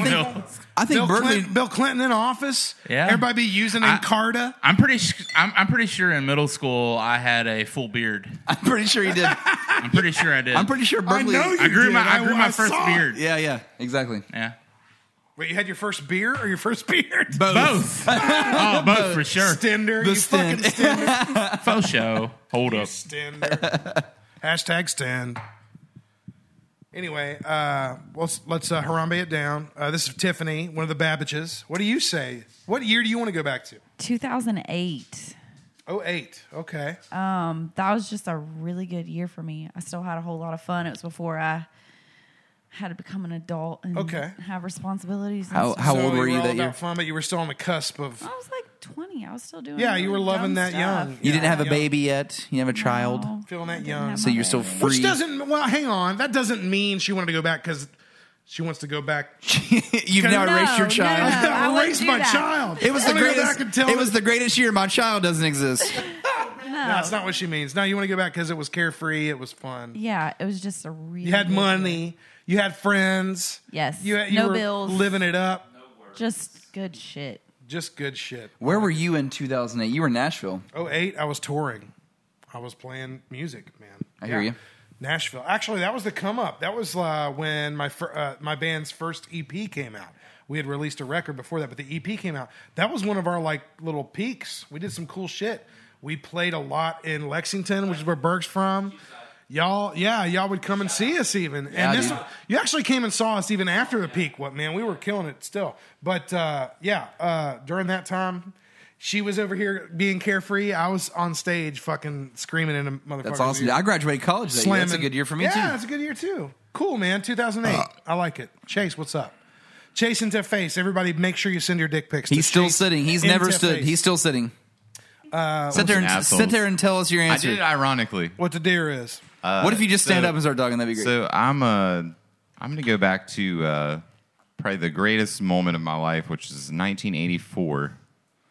I think Bill Berkeley. Clinton, Bill Clinton in office. Yeah. Everybody be using I- Encarta. I'm pretty sh- I'm, I'm pretty sure in middle school I had a full beard. I'm pretty sure he did. I'm pretty sure I did. I'm pretty sure I Berkeley. know you I grew did. my I grew my first saw it. beard. Yeah, yeah, exactly. Yeah. Wait, you had your first beer or your first beard? Both. oh, both for sure. Stender, The you stend. fucking stender. Faux show. Hold You up. Stender. Hashtag stand. Anyway, uh, let's let's uh, Harambe it down. Uh, this is Tiffany, one of the Babbages. What do you say? What year do you want to go back to? 2008. Oh eight. Okay. Um, that was just a really good year for me. I still had a whole lot of fun. It was before I had to become an adult and Okay. have responsibilities. And How- stuff. how So old were you all that about year? Fun, but you were still on the cusp of. I was like 20. I was still doing. Yeah, you were really loving dumb that stuff. young. You didn't have a Yeah. baby yet. You have a child. No, Feeling that I didn't young. have So my you're still baby. free. Which doesn't. Well, hang on. That doesn't mean she wanted to go back because she wants to go back. You've now No, erased your child. no. I wouldn't Erase do my that. child. It was I the wanna go greatest. back and tell It her- was the greatest year. My child doesn't exist. No. That's not what she means. No, you want to go back because it was carefree. It was fun. Yeah, it was just a really. You had good year. money. You had friends. Yes. You, you no were bills. living it up. Just good shit. Just good shit. Where were you in 2008? You were in Nashville. Oh eight, I was touring. I was playing music, man. I hear you. Nashville. Actually, that was the come up. That was uh, when my fir- uh, my band's first EP came out. We had released a record before that, but the EP came out. That was one of our like little peaks. We did some cool shit. We played a lot in Lexington, which is where Berg's from. Y'all, yeah, y'all would come and see us even. Yeah, and this, dude. you actually came and saw us even after the peak. What man, we were killing it still. But uh, yeah, uh, during that time, she was over here being carefree. I was on stage, fucking screaming in a motherfucker. That's awesome. I graduated college that year. That's a good year for me yeah, too. it's a good year too. Cool, man. 2008. I like it. Chase, what's up? Chase into face. Everybody, make sure you send your dick pics. to He's still Chase sitting. He's into never stood. face. He's still sitting. Uh, sit there and assholes. sit there and tell us your I answer. did it ironically. what the deer is. Uh, what if you just stand up and start talking? That'd be great. So I'm uh, I'm going to go back to uh, probably the greatest moment of my life, which is 1984.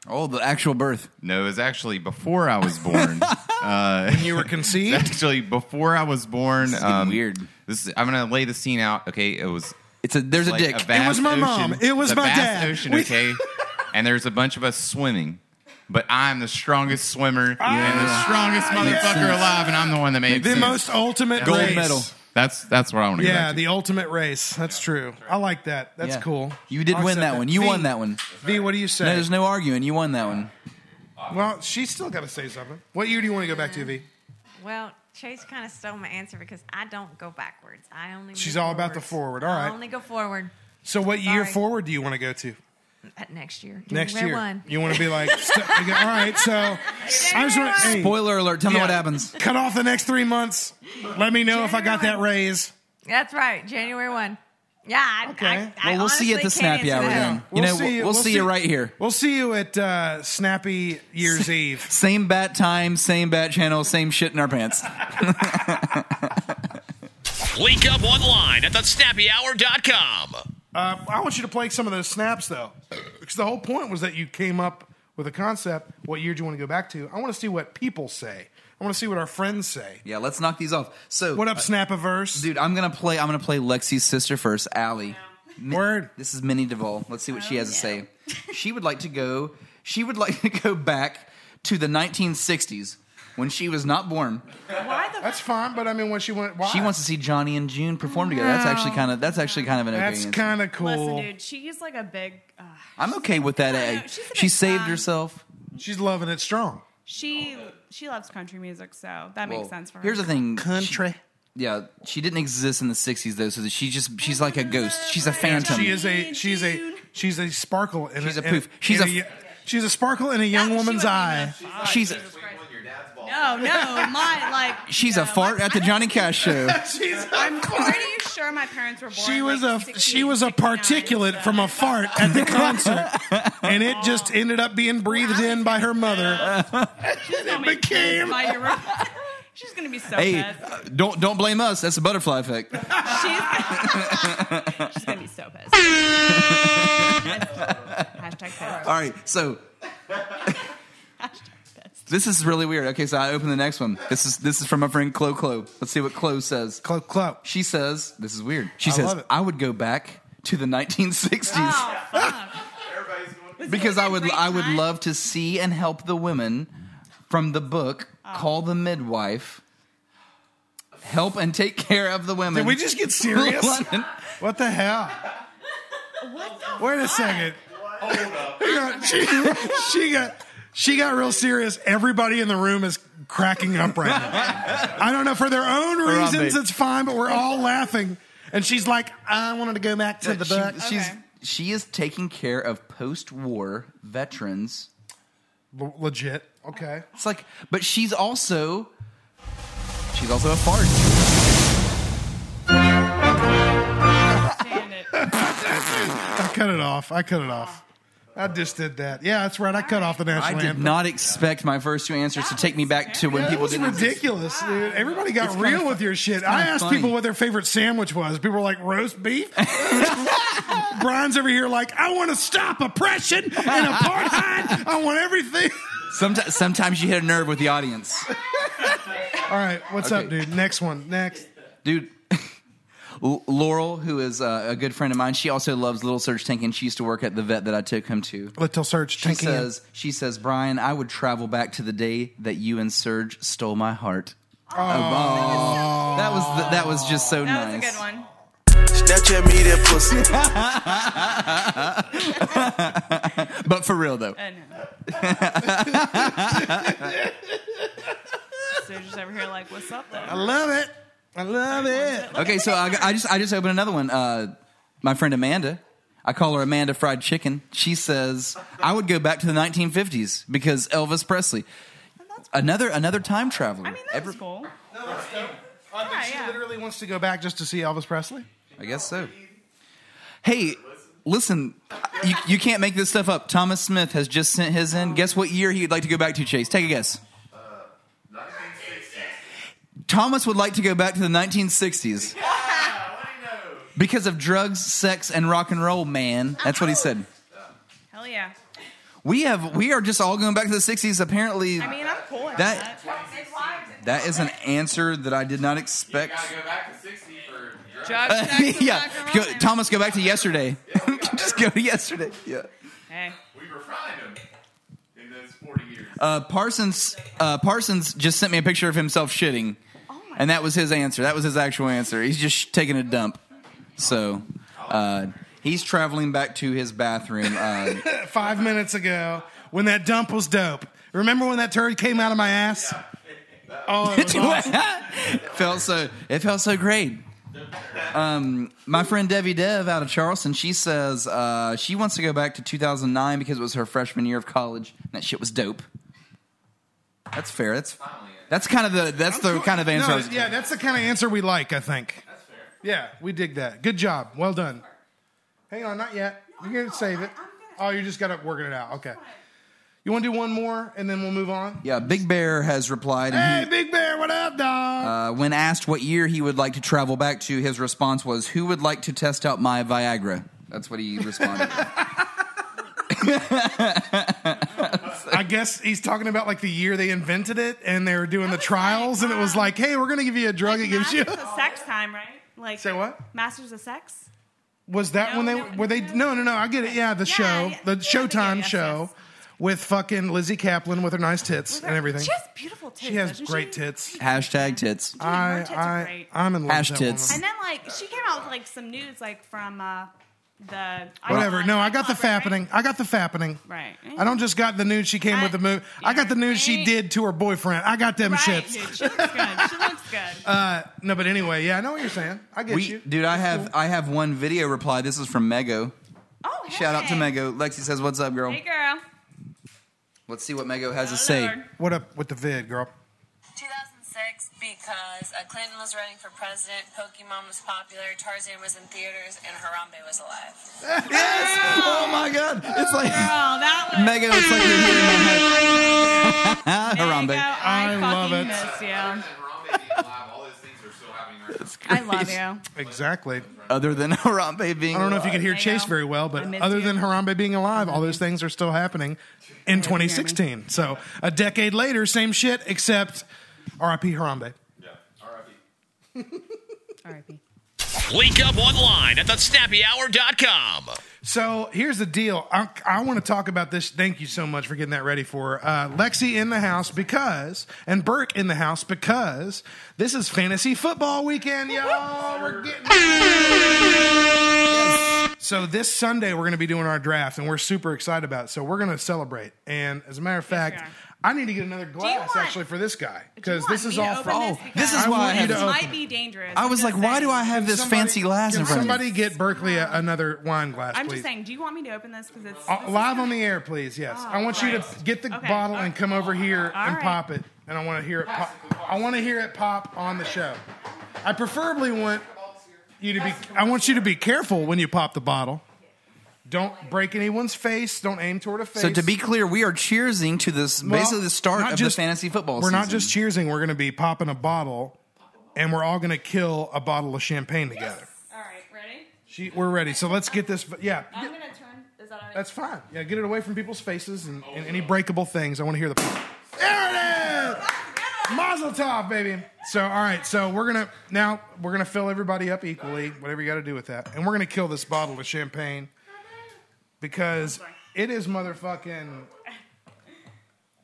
oh, the actual birth. No, it was actually before I was born. uh, When you were conceived. actually before I was born. This is um, weird. This is, I'm going to lay the scene out. Okay, it was It's a there's like a dick. A It was my ocean. mom. It was my vast dad. Ocean, okay, and there's a bunch of us swimming. But I'm the strongest swimmer ah. and the strongest motherfucker alive, and I'm the one that made the sense. most ultimate Gold race. medal. That's that's what I want to go Yeah, back to. the ultimate race. That's true. I like that. That's Yeah. cool. You did I'll win accept that one. You V, won that one. V, what do you say? No, there's no arguing. You won that one. well, she's still got to say something. What year do you want to go back to, V? Well, Chase kind of stole my answer because I don't go backwards. I only. She's move all about the forward. All right. I only go forward So, what year forward do you want to go to? At next year. Next January year. One. You want to be like, st- you go, all right, so I just want to. Hey, Spoiler alert. Tell me what happens. Cut off the next three months. Let me know if I got that raise. That's right, January one. Yeah. I, Okay. I, I Well, we'll see you at the honestly can't snappy answer hour that. then. You know, we'll, see, you right here. We'll see you at uh, Snappy Year's Eve. Same bat time, same bat channel, same shit in our pants. Link up online at thesnappyhour.com. Uh, I want you to play some of those snaps though, because the whole point was that you came up with a concept. What year do you want to go back to? I want to see what people say. I want to see what our friends say. Yeah, let's knock these off. So, What up, Snapaverse? dude? I'm gonna play. I'm gonna play Lexi's sister first, Allie. Word. This is Minnie Duvall. Let's see what she has to say. She would like to go. She would like to go back to the 1960s when she was not born. Why the? That's fine, but I mean, when she went, why? She wants to see Johnny and June perform together. That's actually kind of that's actually kind of an okay That's answer. kind of cool. Listen, dude, she's like a big. Uh, I'm okay with that. egg. she's a She big saved fan. herself. She's loving it strong. she she loves country music, so that makes Well, sense for her. Here's the thing. Country. She- yeah, she didn't exist in the 60s though, so she just she's like a ghost. She's a phantom. She is a she's a she's a sparkle. In She's a in poof. She's in a- she's a sparkle in a young woman's eye. She's no, no, my like. she's a fart at the Johnny Cash show. She's I'm pretty sure my parents were born. She was like, a 68, she was a particulate so- from a fart at the concert, and it just ended up being breathed in by her mother. She's gonna became- pissed by your- She's gonna be so Hey, pissed. uh, don't don't blame us. That's the butterfly effect. She's, she's gonna be so pissed. Hashtag pissed. All right, so this is really weird. Okay, so I open the next one. This is this is from my friend Chloe Chloe. Let's see what Chloe says. Chloe Chloe. She says this is weird. She I says love it. I would go back to the 1960s Oh, fuck. because I would great I would time? love to see and help the women from the book Oh. Call the Midwife. Help and take care of the women. Did we just get serious? London. What the hell? Wait a second. Hang on. She, she got she got real serious. Everybody in the room is cracking up right now. I don't know for their own on reasons. me. It's fine, but we're all laughing. And she's like, "I wanted to go back to the She- book." she's Okay. she is taking care of post-war veterans. L- legit. Okay. It's like, but she's also she's also a fart. Stand it. I cut it off. I cut it off. I just did that. Yeah, that's right. I cut off the national I national did not expect my first two answers to take me back to when people was didn't. ridiculous, dude. Everybody got It's kinda real fu- with your shit. kinda I asked funny. people what their favorite sandwich was. People were like, roast beef? Brian's over here like, I want to stop oppression and apartheid. I want everything. Sometimes, sometimes you hit a nerve with the audience, All right, what's up, Okay. dude? Next one. Next. dude. L- Laurel, who is uh, a good friend of mine, she also loves Little Serge Tank, and she used to work at the vet that I took him to. Little Serge She says, "She says, Brian, I would travel back to the day that you and Serge stole my heart." Oh, that was the, that was just so That was a nice. good one. Snapchat me that pussy. But for real though, Uh, no. so just over here like, what's up I love it. I love it. okay. So I, I just I just opened another one. Uh, my friend Amanda, I call her Amanda Fried Chicken. She says I would go back to the 1950s because Elvis Presley, another another time traveler. I mean, that's Every- cool. I think she literally wants to go back just to see Elvis Presley. I guess so. Hey, listen, you, you can't make this stuff up. Thomas Smith has just sent his in. Guess what year he'd like to go back to, Chase? Take a guess. Thomas would like to go back to the 1960s. Because of drugs, sex, and rock and roll, man. That's what he said. Hell yeah. We have we are just all going back to the 60s. Apparently, I mean, I'm cool with That- that. that is an answer that I did not expect. go back to 60 for Drugs, sex, and yeah, rock and go, roll, man. Thomas, go back to yesterday. just go to yesterday. Yeah. Hey. We refined them in those 40 years. Uh, Parsons uh, Parsons just sent me a picture of himself shitting, and that was his answer. That was his actual answer. He's just taking a dump. So uh, he's traveling back to his bathroom. Uh, Five minutes ago, when that dump was dope. Remember when that turd came out of my ass? Oh, it was awesome. felt so it felt so great. Um, my friend Debbie Dev out of Charleston, she says uh, she wants to go back to 2009 because it was her freshman year of college. And that shit was dope. That's fair. That's that's kind of the that's the kind of answer. No, was- yeah, that's the kind of answer we like, I think. That's fair. Yeah, we dig that. Good job. Well done. Hang on, not yet. You're going to save it. Oh, you just got to working it out. Okay. You want to do one more and then we'll move on? Yeah, Big Bear has replied. And Hey, Big Bear, what up, dog? uh, when asked what year he would like to travel back to, his response was, "Who would like to test out my Viagra?" That's what he responded. I guess he's talking about like the year they invented it and they were doing the trials and it was like, hey, we're going to give you a drug that gives you. Masters of sex time, right? Like Say what? Masters of sex. Was that when they were they? No, no, no. I get it. Yeah, the show, the Showtime show, with fucking Lizzy Caplan with her nice tits and everything. She has beautiful tits. She has doesn't great tits. Hashtag tits. I, tits I, I'm in love Hash with tits. woman. And then like she came out with like some news like from uh the Whatever. No, I got the fappening. I got the fappening. Right. I don't just got the news she came with the move. I got the nude she did to her boyfriend. I got them Right, shits. dude, she looks good. She looks good. Uh, no, but anyway, yeah, I know what you're saying. I get We, you. dude, I have I have one video reply. This is from Mego. Oh, Shout out to Mego. Lexi says, "What's up, girl?" Hey girl. Let's see what Mego has to say. What up with the vid, girl? 2006 because uh, Clinton was running for president, Pokemon was popular, Tarzan was in theaters, and Harambe was alive. yes! Oh my God! It's like Girl, that was Mego. It's like you're hearing my head. Harambe. I, love fucking it. miss you. I love you. Exactly. Other than Harambe being, I don't know if you can hear I Chase know. very well, I but miss other you. than Harambe being alive, all those things are still happening in 2016. So a decade later, same shit, except R.I.P. Harambe. Yeah, R.I.P. R.I.P. Link up online at thesnappyhour.com. So here's the deal. I, I want to talk about this. Thank you so much for getting that ready for uh, Lexi in the house because, and Burke in the house because this is fantasy football weekend, y'all. We're getting. So this Sunday we're going to be doing our draft, and we're super excited about it. So we're going to celebrate. And as a matter of fact, I need to get another glass want- actually for this guy because this is all open for. this Oh, this is I why I want you have to this- open. might be dangerous. I was I'm like, just why do. I have this Somebody- fancy glass can in front of me? Somebody get Berkeley a, another wine glass, I'm please. just saying. Do you want me to open this because it's Uh, this is live on the air, please. Yes, Oh, I want you to Christ. get the Okay. bottle and come over here All and right. pop it, and I want to hear it. Pop. I want to hear it pop on the show. I preferably want you to be. I want you to be careful when you pop the bottle. Don't break anyone's face. Don't aim toward a face. So to be clear, we are cheersing to this Well, basically the start of just- the fantasy football. We're not just cheersing. We're going to be popping a bottle, and we're all going to kill a bottle of champagne together. All right, ready? She, we're ready. So let's get this. Yeah, I'm gonna turn. Is that all right? That's fine. Yeah, get it away from people's faces and, and any breakable things. I want to hear the. There it is. Mazel tov, baby. So, all right. So we're gonna now we're gonna fill everybody up equally. Whatever you got to do with that, and we're gonna kill this bottle of champagne because it is motherfucking.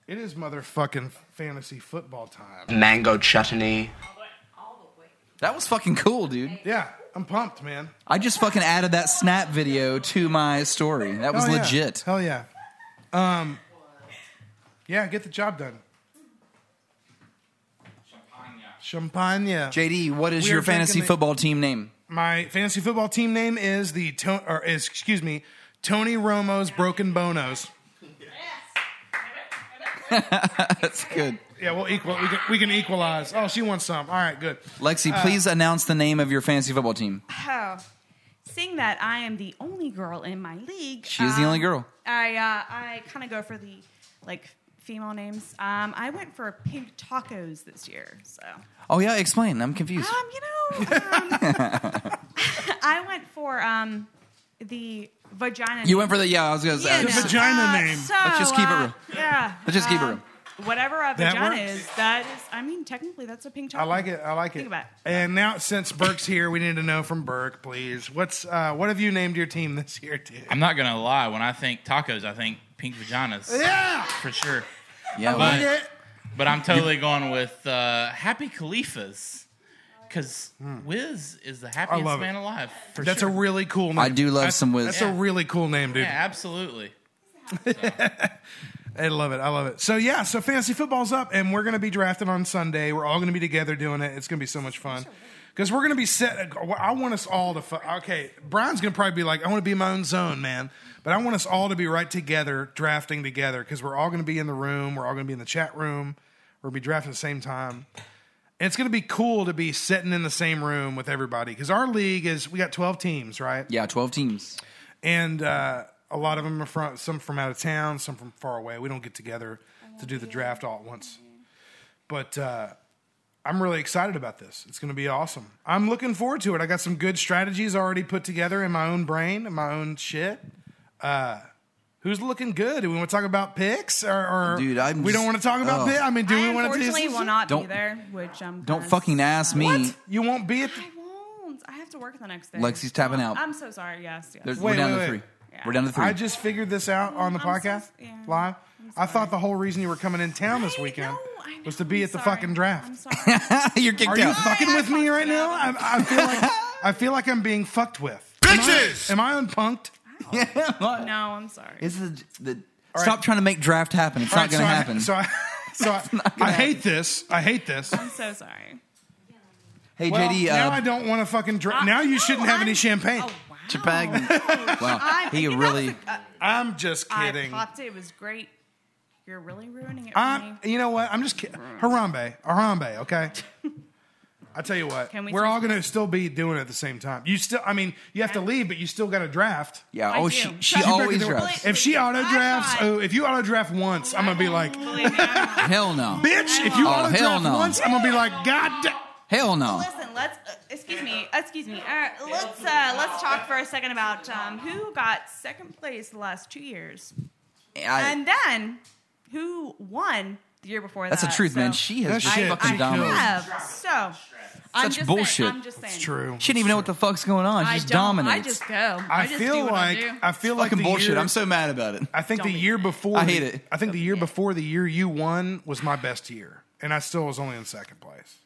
It is motherfucking fantasy football time. Mango chutney. That was fucking cool, dude. Yeah, I'm pumped, man. I just fucking added that snap video to my story. That was Hell yeah. legit. Hell yeah. Um. Yeah, get the job done. Champagne. JD, what is We are your fantasy drinking the- football team name? My fantasy football team name is the to- or is excuse me, Tony Romo's Broken Bonos. That's good. Yeah, we'll equal. We can, we can equalize. Oh, she wants some. All right, good. Lexi, Uh, please announce the name of your fantasy football team. Oh, seeing that I am the only girl in my league, She is the only girl. I uh, I kind of go for the like female names. Um, I went for pink tacos this year, so Oh yeah, explain. I'm confused. um, you know, um, I went for um the vagina. You went for the yeah. I was gonna say You know, vagina uh, name. So, Let's just keep it uh, real. Yeah, Let's just keep it um, real. Whatever a That vagina works. is, that is. I mean, technically, that's a pink taco. I like it. I like it. Think it. about it. And now, since Burke's here, we need to know from Burke, please. What's uh, what have you named your team this year, dude? I'm not gonna lie. When I think tacos, I think pink vaginas. Yeah, for sure. Yeah, I like but, it. but I'm totally going with uh, Happy Khalifas because hmm. Wiz is the happiest love man it. alive. For That's sure. a really cool name. I do love That's- some Wiz. That's a really cool name, dude. yeah, absolutely. I love it. I love it. So yeah, so fantasy football's up, and we're going to be drafted on Sunday. We're all going to be together doing it. It's going to be so much fun because we're going to be set. I want us all to. fu- Okay, Brian's going to probably be like, I want to be in my own zone, man. But I want us all to be right together, drafting together, because we're all going to be in the room. We're all going to be in the chat room. We're going to be drafting at the same time. And it's going to be cool to be sitting in the same room with everybody because our league is we got twelve teams, right? Yeah, twelve teams. and uh, a lot of them are from some from out of town, some from far away. We don't get together to do the draft all at once, but uh, I'm really excited about this. It's going to be awesome. I'm looking forward to it. I got some good strategies already put together in my own brain, in my own shit. Uh, who's looking good? Do we want to talk about picks, or, or Dude, I'm we don't just- want to talk about oh. picks? I mean, do I we want to? unfortunately will not be Don't- there, which um. Don't fucking ask me. What? You won't be at. The, I won't. I have have to work the next day. Lexi's tapping out. I'm so sorry. Yes, yes. There's- Wait, we're down wait, to wait. three. Yeah. We're down to three. I just figured this out on the I'm so- podcast yeah. live. I thought the whole reason you were coming in town this weekend was to be at the fucking draft. I'm draft. Sorry. You're kicked Are you out. fucking with me right now? I, I feel like I feel like I'm being fucked with. Bitches! Am I, am I unpunked? No, I'm sorry. Is the, the All stop trying to make draft happen? It's All not right, going to so I- happen. so I, so I, I hate this. I hate this. I'm so sorry. hey Well, JD, now uh, I don't want to fucking drink. now you shouldn't have any champagne. Chipag. wow, I'm- he you know, really. I'm just I kidding. popped it. It was great. You're really ruining it for. I'm, you know what? I'm just kidding. Harambe, Harambe. Okay. I tell you what, Can we we're switch- all going to still be doing it at the same time. You still, I mean, you have to leave, but you still got to draft. Yeah. I Oh, do. she she Trust You always better drafts. If she auto drafts, thought- oh, if you auto draft once, I'm gonna be like, Believe me, I'm Hell no. bitch. If you Oh, auto hell draft no. once, I'm gonna be like, god. da-" Hell no. Listen, let's uh, excuse me, excuse me. All right, let's uh, let's talk for a second about um, who got second place the last two years, I, and then who won the year before that's the that. truth, man. She has That's just shit. fucking She dominated. have so. I'm Such just bullshit. Saying, I'm just saying. It's true. She didn't even know what the fuck's going on. She I just don't. dominates. I just go. I, just feel do what like I, do. I feel like fucking the bullshit. Year, I'm so mad about it. I think Don't the be. year before. I hate it. I think the year before the year you won was my best year, and I still was only in second place.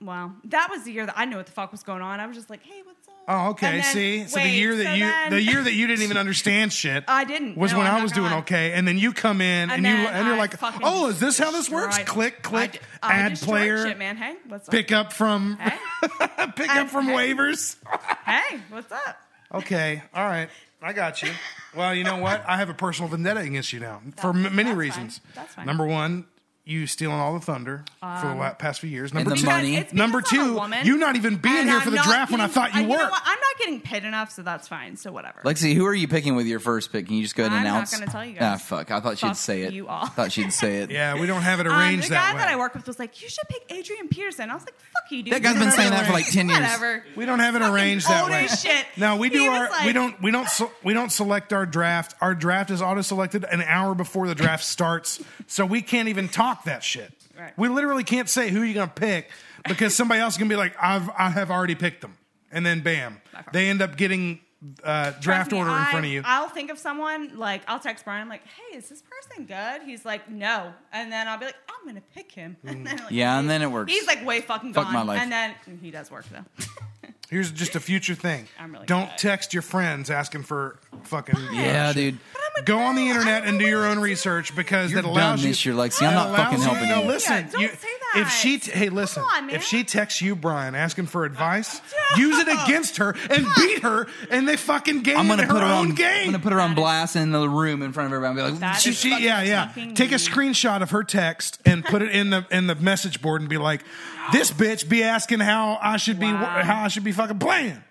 Wow, that was the year that I knew what the fuck was going on. I was just like, hey, what's up? Oh, okay. Then- See, so the year that so you, then- the year that you didn't even understand shit, I didn't. was No, when I'm I was doing okay, and then you come in and, And you and you're I like, oh, is this how this works? destroyed- Click, I click, d- I add player, Shit, man. Hey, what's up? pick up from, Hey, pick up from hey. waivers. hey, what's up? Okay, all right, I got you. Well, you know what? I have a personal vendetta against you now for m- many that's fine. reasons. That's fine. Number one, you stealing all the thunder for the la- past few years. Number the two, money. It's number two, you not even being here I'm for the not draft when I thought you uh, were. I'm not getting paid enough, so that's fine. So whatever. Lexi, who are you picking with your first pick? Can you just go ahead and I'm not gonna tell you guys. Ah, fuck. I thought she'd say it. you all. thought she'd say it. Yeah, we don't have it arranged Um, arranged the guy way. that I work with was like, "You should pick Adrian Peterson." I was like, "Fuck you, dude." That guy's You been saying that for like 10 years. Whatever. We don't have it arranged that way. shit. No, we do our we don't we don't we don't select our draft. Our draft is auto selected an hour before the draft starts, so we can't even talk that shit. Right. We literally can't say who you're gonna pick because somebody else is gonna be like, I've I have already picked them, and then bam, they end up getting uh, draft me, order in I- front of you. I'll think of someone like I'll text Brian. I'm like, "Hey, is this person good?" He's like, "No," and then I'll be like, "I'm gonna pick him." And then, like, Yeah, and then it works. He's like way fucking Fuck gone. my life. And then he does work though. Here's just a future thing. I'm really don't good. text your friends asking for fucking Yeah, shit. dude. Go on the internet and do your own research because You're that allows dumb you. this year, Lexi. I'm that not fucking allows helping No, you. listen. Yeah, don't you- say that. If she, t- hey, listen. on, man. if she texts you, Brian, asking for advice, use it against her and beat her and the fucking game. I'm gonna in her put her own on. game. I'm gonna put her on blast in the room in front of everybody. and Be like, That she, is she, fucking yeah, yeah. fucking Take a mean. screenshot of her text and put it in the in the message board and be like, "This bitch be asking how I should be Wow. how I should be fucking playing."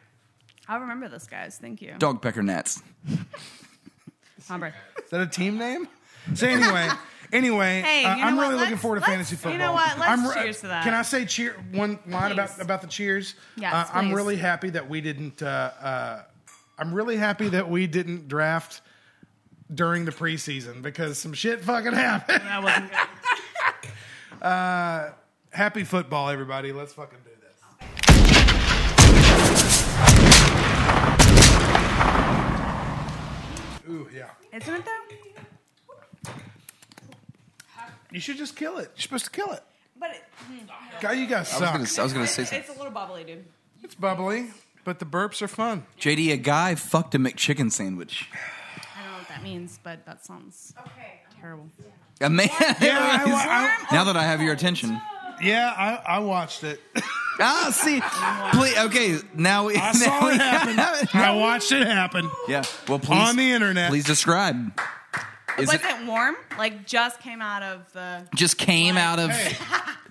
I'll remember this, guys. Thank you. dog pecker gnats. Humber. Is that a team name? So anyway, anyway, Hey, uh, you know I'm what? really looking Let's- forward to let's- fantasy you football. know what? Let's I'm re- cheers to that. Can I say cheer one line about Please. about the cheers? Yes, uh, I'm please. really happy that we didn't. Uh, uh, I'm really happy that we didn't draft during the preseason because some shit fucking happened. That wasn't good. Uh, happy football, everybody. Let's fucking do this. Ooh, yeah. Isn't it though? You should just kill it. You're supposed to kill it. But it, hmm. Guy, you guys I was suck. gonna. I was gonna say something. it's a little bubbly, dude. It's bubbly, but the burps are fun. JD, a guy fucked a McChicken sandwich. I don't know what that means, but that sounds okay. terrible. A man. Yeah, I, wa- now that I have your attention. I- yeah, I, I watched it. Ah, see, please. Okay, now we. I saw now it happen. I watched it happen Yeah. Well, please. on the internet. Please describe. Is was it it, warm? Like just came out of the. just came out of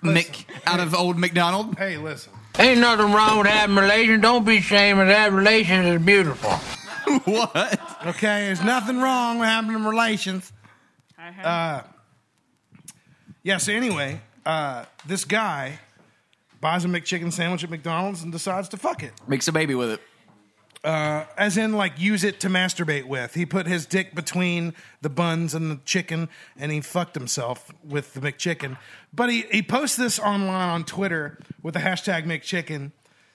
Mc, out of old McDonald? Hey, listen. Ain't nothing wrong with having relations. Don't be ashamed of that. Relations is beautiful. what? Okay, there's nothing wrong with having relations. I heard. Uh, yeah. So anyway, uh, this guy buys a McChicken sandwich at McDonald's and decides to fuck it. Makes a baby with it. Uh, as in, like, use it to masturbate with. He put his dick between the buns and the chicken, and he fucked himself with the McChicken. But he, he posts this online on Twitter with the hashtag McChicken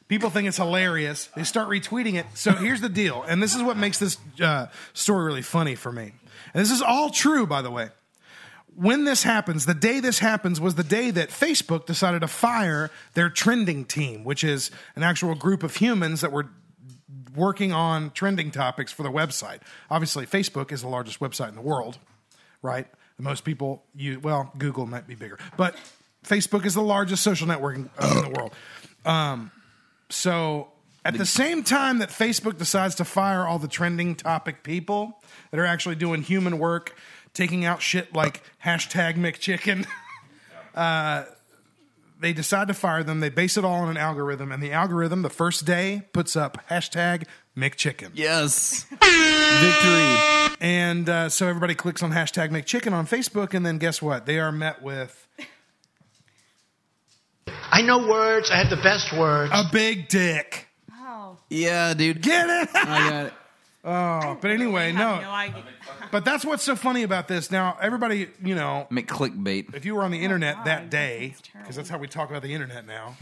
People think it's hilarious. They start retweeting it. So here's the deal, and this is what makes this uh, story really funny for me. And this is all true, by the way. When this happens, the day this happens was the day that Facebook decided to fire their trending team, which is an actual group of humans that were working on trending topics for the website. Obviously, Facebook is the largest website in the world, right? The most people use, well, Google might be bigger, but Facebook is the largest social networking uh, in the world. Um, so at the same time that Facebook decides to fire all the trending topic people that are actually doing human work, taking out shit like hashtag McChicken, uh, they decide to fire them. They base it all on an algorithm, and the algorithm the first day puts up hashtag McChicken. Yes. Victory. And uh, so everybody clicks on hashtag McChicken on Facebook, and then guess what? They are met with I know words. I have the best words. a big dick. Oh. Yeah, dude. Get it? I got it. Oh, but anyway, no. No idea. But that's what's so funny about this. Now, everybody, you know, Make clickbait. if you were on the internet that day, because that's how we talk about the internet now.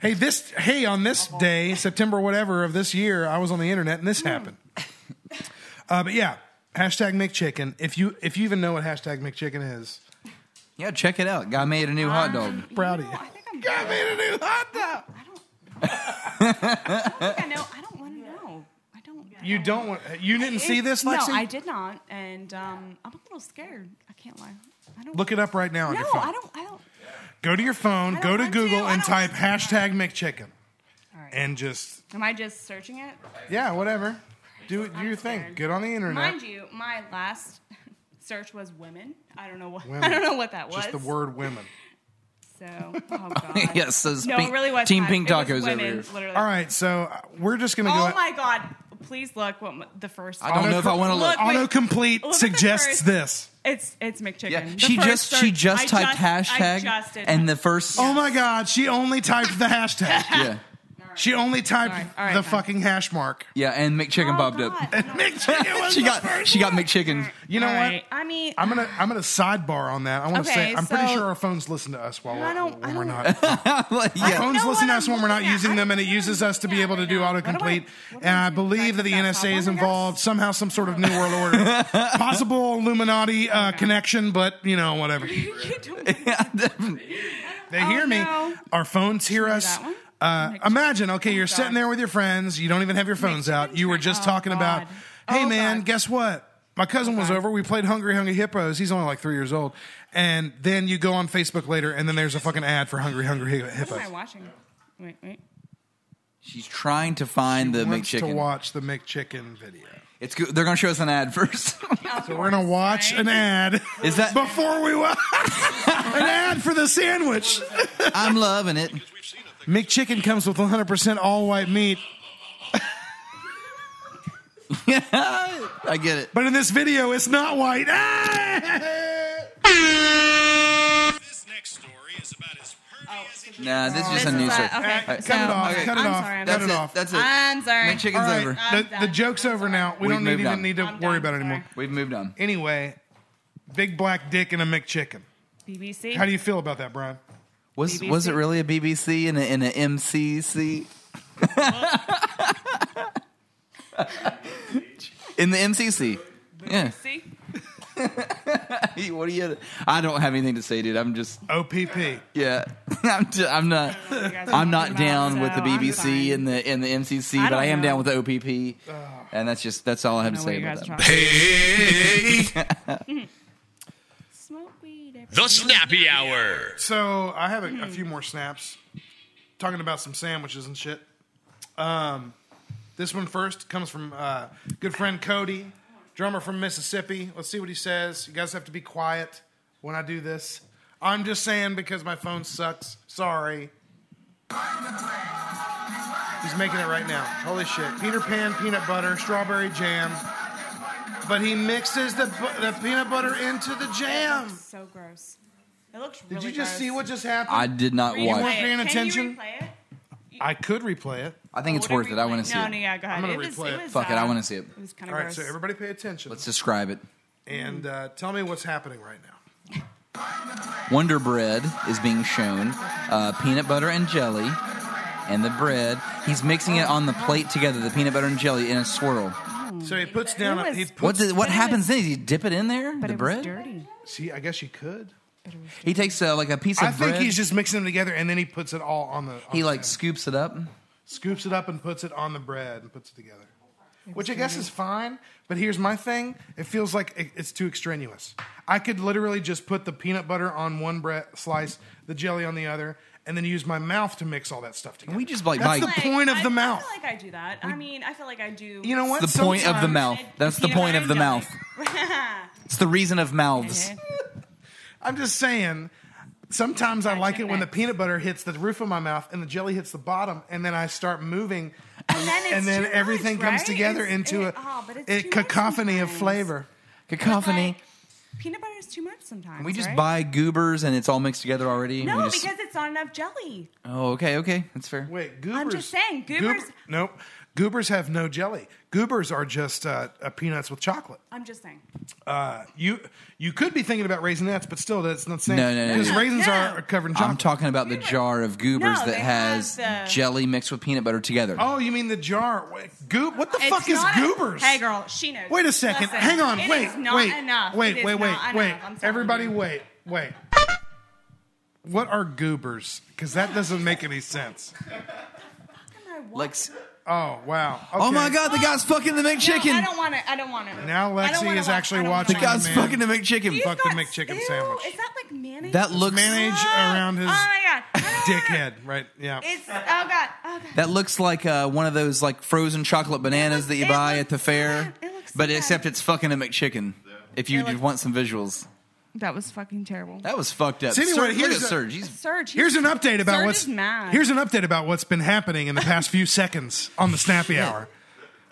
Hey, this hey on this day, September whatever of this year, I was on the internet and this happened. Uh, but yeah, hashtag McChicken. If you if you even know what hashtag McChicken is, Yeah, check it out. Guy made a new hot dog. proud of you. Got me a new hot dog. I don't know. I don't want to know. I don't. You don't want you didn't see this, Lexi? No, I did not, and um, I'm a little scared. I can't lie. I don't. Look it up right now on no, your phone. I don't. I don't. Go to your phone, go to want to. Google, and type hashtag McChicken, All right. and just Am I just searching it? yeah, whatever. Do do your thing. Get on the internet. Mind you, my last search was women. I don't know what. Women. I don't know what that was. Just the word women. So, oh god. yes, so no, pink- it really was Team time. Pink Tacos over women, here. Literally. All right, so uh, we're just gonna go. Oh go. my god! Please look what the first. I don't know if I wanna look. wait. Autocomplete Look suggests first- this. It's it's McChicken. Yeah, The she first just she search- just I typed I hashtag just did. and the first Oh my God, she only typed the hashtag. yeah She only typed All right, the fine. fucking hash mark. yeah and McChicken Oh, popped up. God. McChicken was She the got first she got one. McChicken. You know All what? right. I mean, I'm gonna I'm gonna sidebar on that. I want to Okay, say I'm pretty so- sure our phones listen to us while I we're, don't- when I we're don't- not. Our phones know listen what to us I'm when we're not looking at. using I them, and it don't uses us to be able to do What am I- autocomplete. what am And I I doing? believe that the Back NSA is platform, involved somehow, some sort of new world order, possible Illuminati uh, connection, but you know whatever. you don't. They Oh, hear me. no. Our phones hear us. that one? Uh, imagine, okay, you're Oh, sitting there with your friends. You don't even have your phones out. You were just Oh, talking about, hey, Oh, man, God. guess what? My cousin was over. We played Hungry Hungry Hippos. He's only like three years old. And then you go on Facebook later, and then there's a fucking ad for Hungry Hungry Hippos. What Hippos. am I watching? Wait, wait. She's trying to find the Wants to watch the McChicken video. It's good. They're gonna show us an ad first. So we're gonna watch an ad Is that before we watch an ad for the sandwich. I'm loving it. McChicken comes with 100% all white meat, I get it. but in this video, it's not white. Ah! Oh. Nah, this is just This a is news a- story. okay. Alright, Cut it So- off. okay. Cut it I'm off. sorry, I'm Cut That's it it. off. That's it. I'm sorry. McChicken's All right, over. I'm the, done. the joke's over now. We We've don't need, moved even on. need to I'm worry done. about it anymore. We've moved on. Anyway, big black dick and a McChicken. BBC. How do you feel about that, Brian? Was BBC? was it really a BBC and a, and a MCC? In the MCC. Yeah. See? what are you? I don't have anything to say, dude. I'm just OPP. yeah. I'm just, I'm not. guys are I'm not talking down about, with the so I'm BBC and the and the MCC, I but don't I am know. down with the OPP, and that's just that's all I have to don't say you about guys are that. talking Hey, Smoke weed. every the. Snappy Hour. So I have a, a few more snaps talking about some sandwiches and shit. Um, this one first comes from uh, good friend Cody, drummer from Mississippi. Let's see what he says. You guys have to be quiet when I do this. I'm just saying because my phone sucks. Sorry. He's making it right now. Holy shit. Peter Pan peanut butter, strawberry jam. But he mixes the, the peanut butter into the jam. So gross. It looks Did really you just gross. see what just happened? I did not You watch. weren't paying Can attention? you replay it? I could replay it. I think it's Whatever worth it. I play. want to see No, it. no, yeah, go ahead. I'm gonna it was, replay it. was, Fuck it, I uh, wanna see it. It was kind of right, gross. so everybody pay attention Let's describe it. and uh, tell me what's happening right now. Wonder Bread is being shown. Uh, peanut butter and jelly. and the bread. He's mixing it on the plate together, the peanut butter and jelly in a swirl. So he puts down. a, he puts, What did, what happens then? Does he dip it in there? But the it bread? was dirty. See, I guess you could. He takes uh, like a piece of I think bread. he's just mixing them together, and then he puts it all on the. On he the like sandwich. scoops it up. scoops it up and puts it on the bread and puts it together. Which I guess is fine, but here's my thing. It feels like it- it's too extraneous. I could literally just put the peanut butter on one bread slice, the jelly on the other, and then use my mouth to mix all that stuff together. we just like That's buy- the point of I, the mouth. I feel like I do that. I mean, I feel like I do. You know what? It's the point of the mouth. That's the point of the and mouth. It's the reason of mouths. I'm just saying. Sometimes I like it when the peanut butter hits the roof of my mouth and the jelly hits the bottom, and then I start moving, And then, it's and then too everything much, comes right? together It's- into it- oh, it's a, a too much cacophony of flavor. Cacophony. Peanut butter is too much sometimes. Can we just right? buy goobers and it's all mixed together already? No, just- because it's not enough jelly. Oh, okay, okay, that's fair. Wait, goobers. I'm just saying, Goob- goobers. nope. Goobers have no jelly. Goobers are just uh, uh, peanuts with chocolate. I'm just saying. Uh, you you could be thinking about raisinets, but still, that's not the same. No, no, no, Because no. raisins are covered in chocolate. I'm talking about the jar of goobers No, that they has have the- jelly mixed with peanut butter together. Oh, you mean the jar? Wait, goob? What the It's fuck is not a- goobers? hey, girl, she knows. Wait a second. Listen, Hang on. it wait. is not wait. enough. Wait. It is wait. Wait. not wait. enough. I'm telling Everybody, wait. Wait. What are goobers? Because that doesn't make any sense. Lex- Oh wow. Oh my god, the guy's fucking the McChicken. No, I don't want it. I don't want it. Now Lexi is watch- actually watching. The guy's man fucking the McChicken. Fuck the got- McChicken ew, sandwich. Is that like mayonnaise? That looks Mayonnaise around his Oh my god. I don't wanna- dickhead, right? Yeah. It's oh god. Oh god. that looks like uh, one of those like frozen chocolate bananas that you it buy looks at the fair, It looks but so except it's fucking a McChicken. If you It looks- want some visuals, That was fucking terrible. that was fucked up. So anyway, Serge, look here's at a- Serge. He's Serge. Here's an update about Serge what's is mad. here's an update about what's been happening in the past few seconds on the Snappy Hour.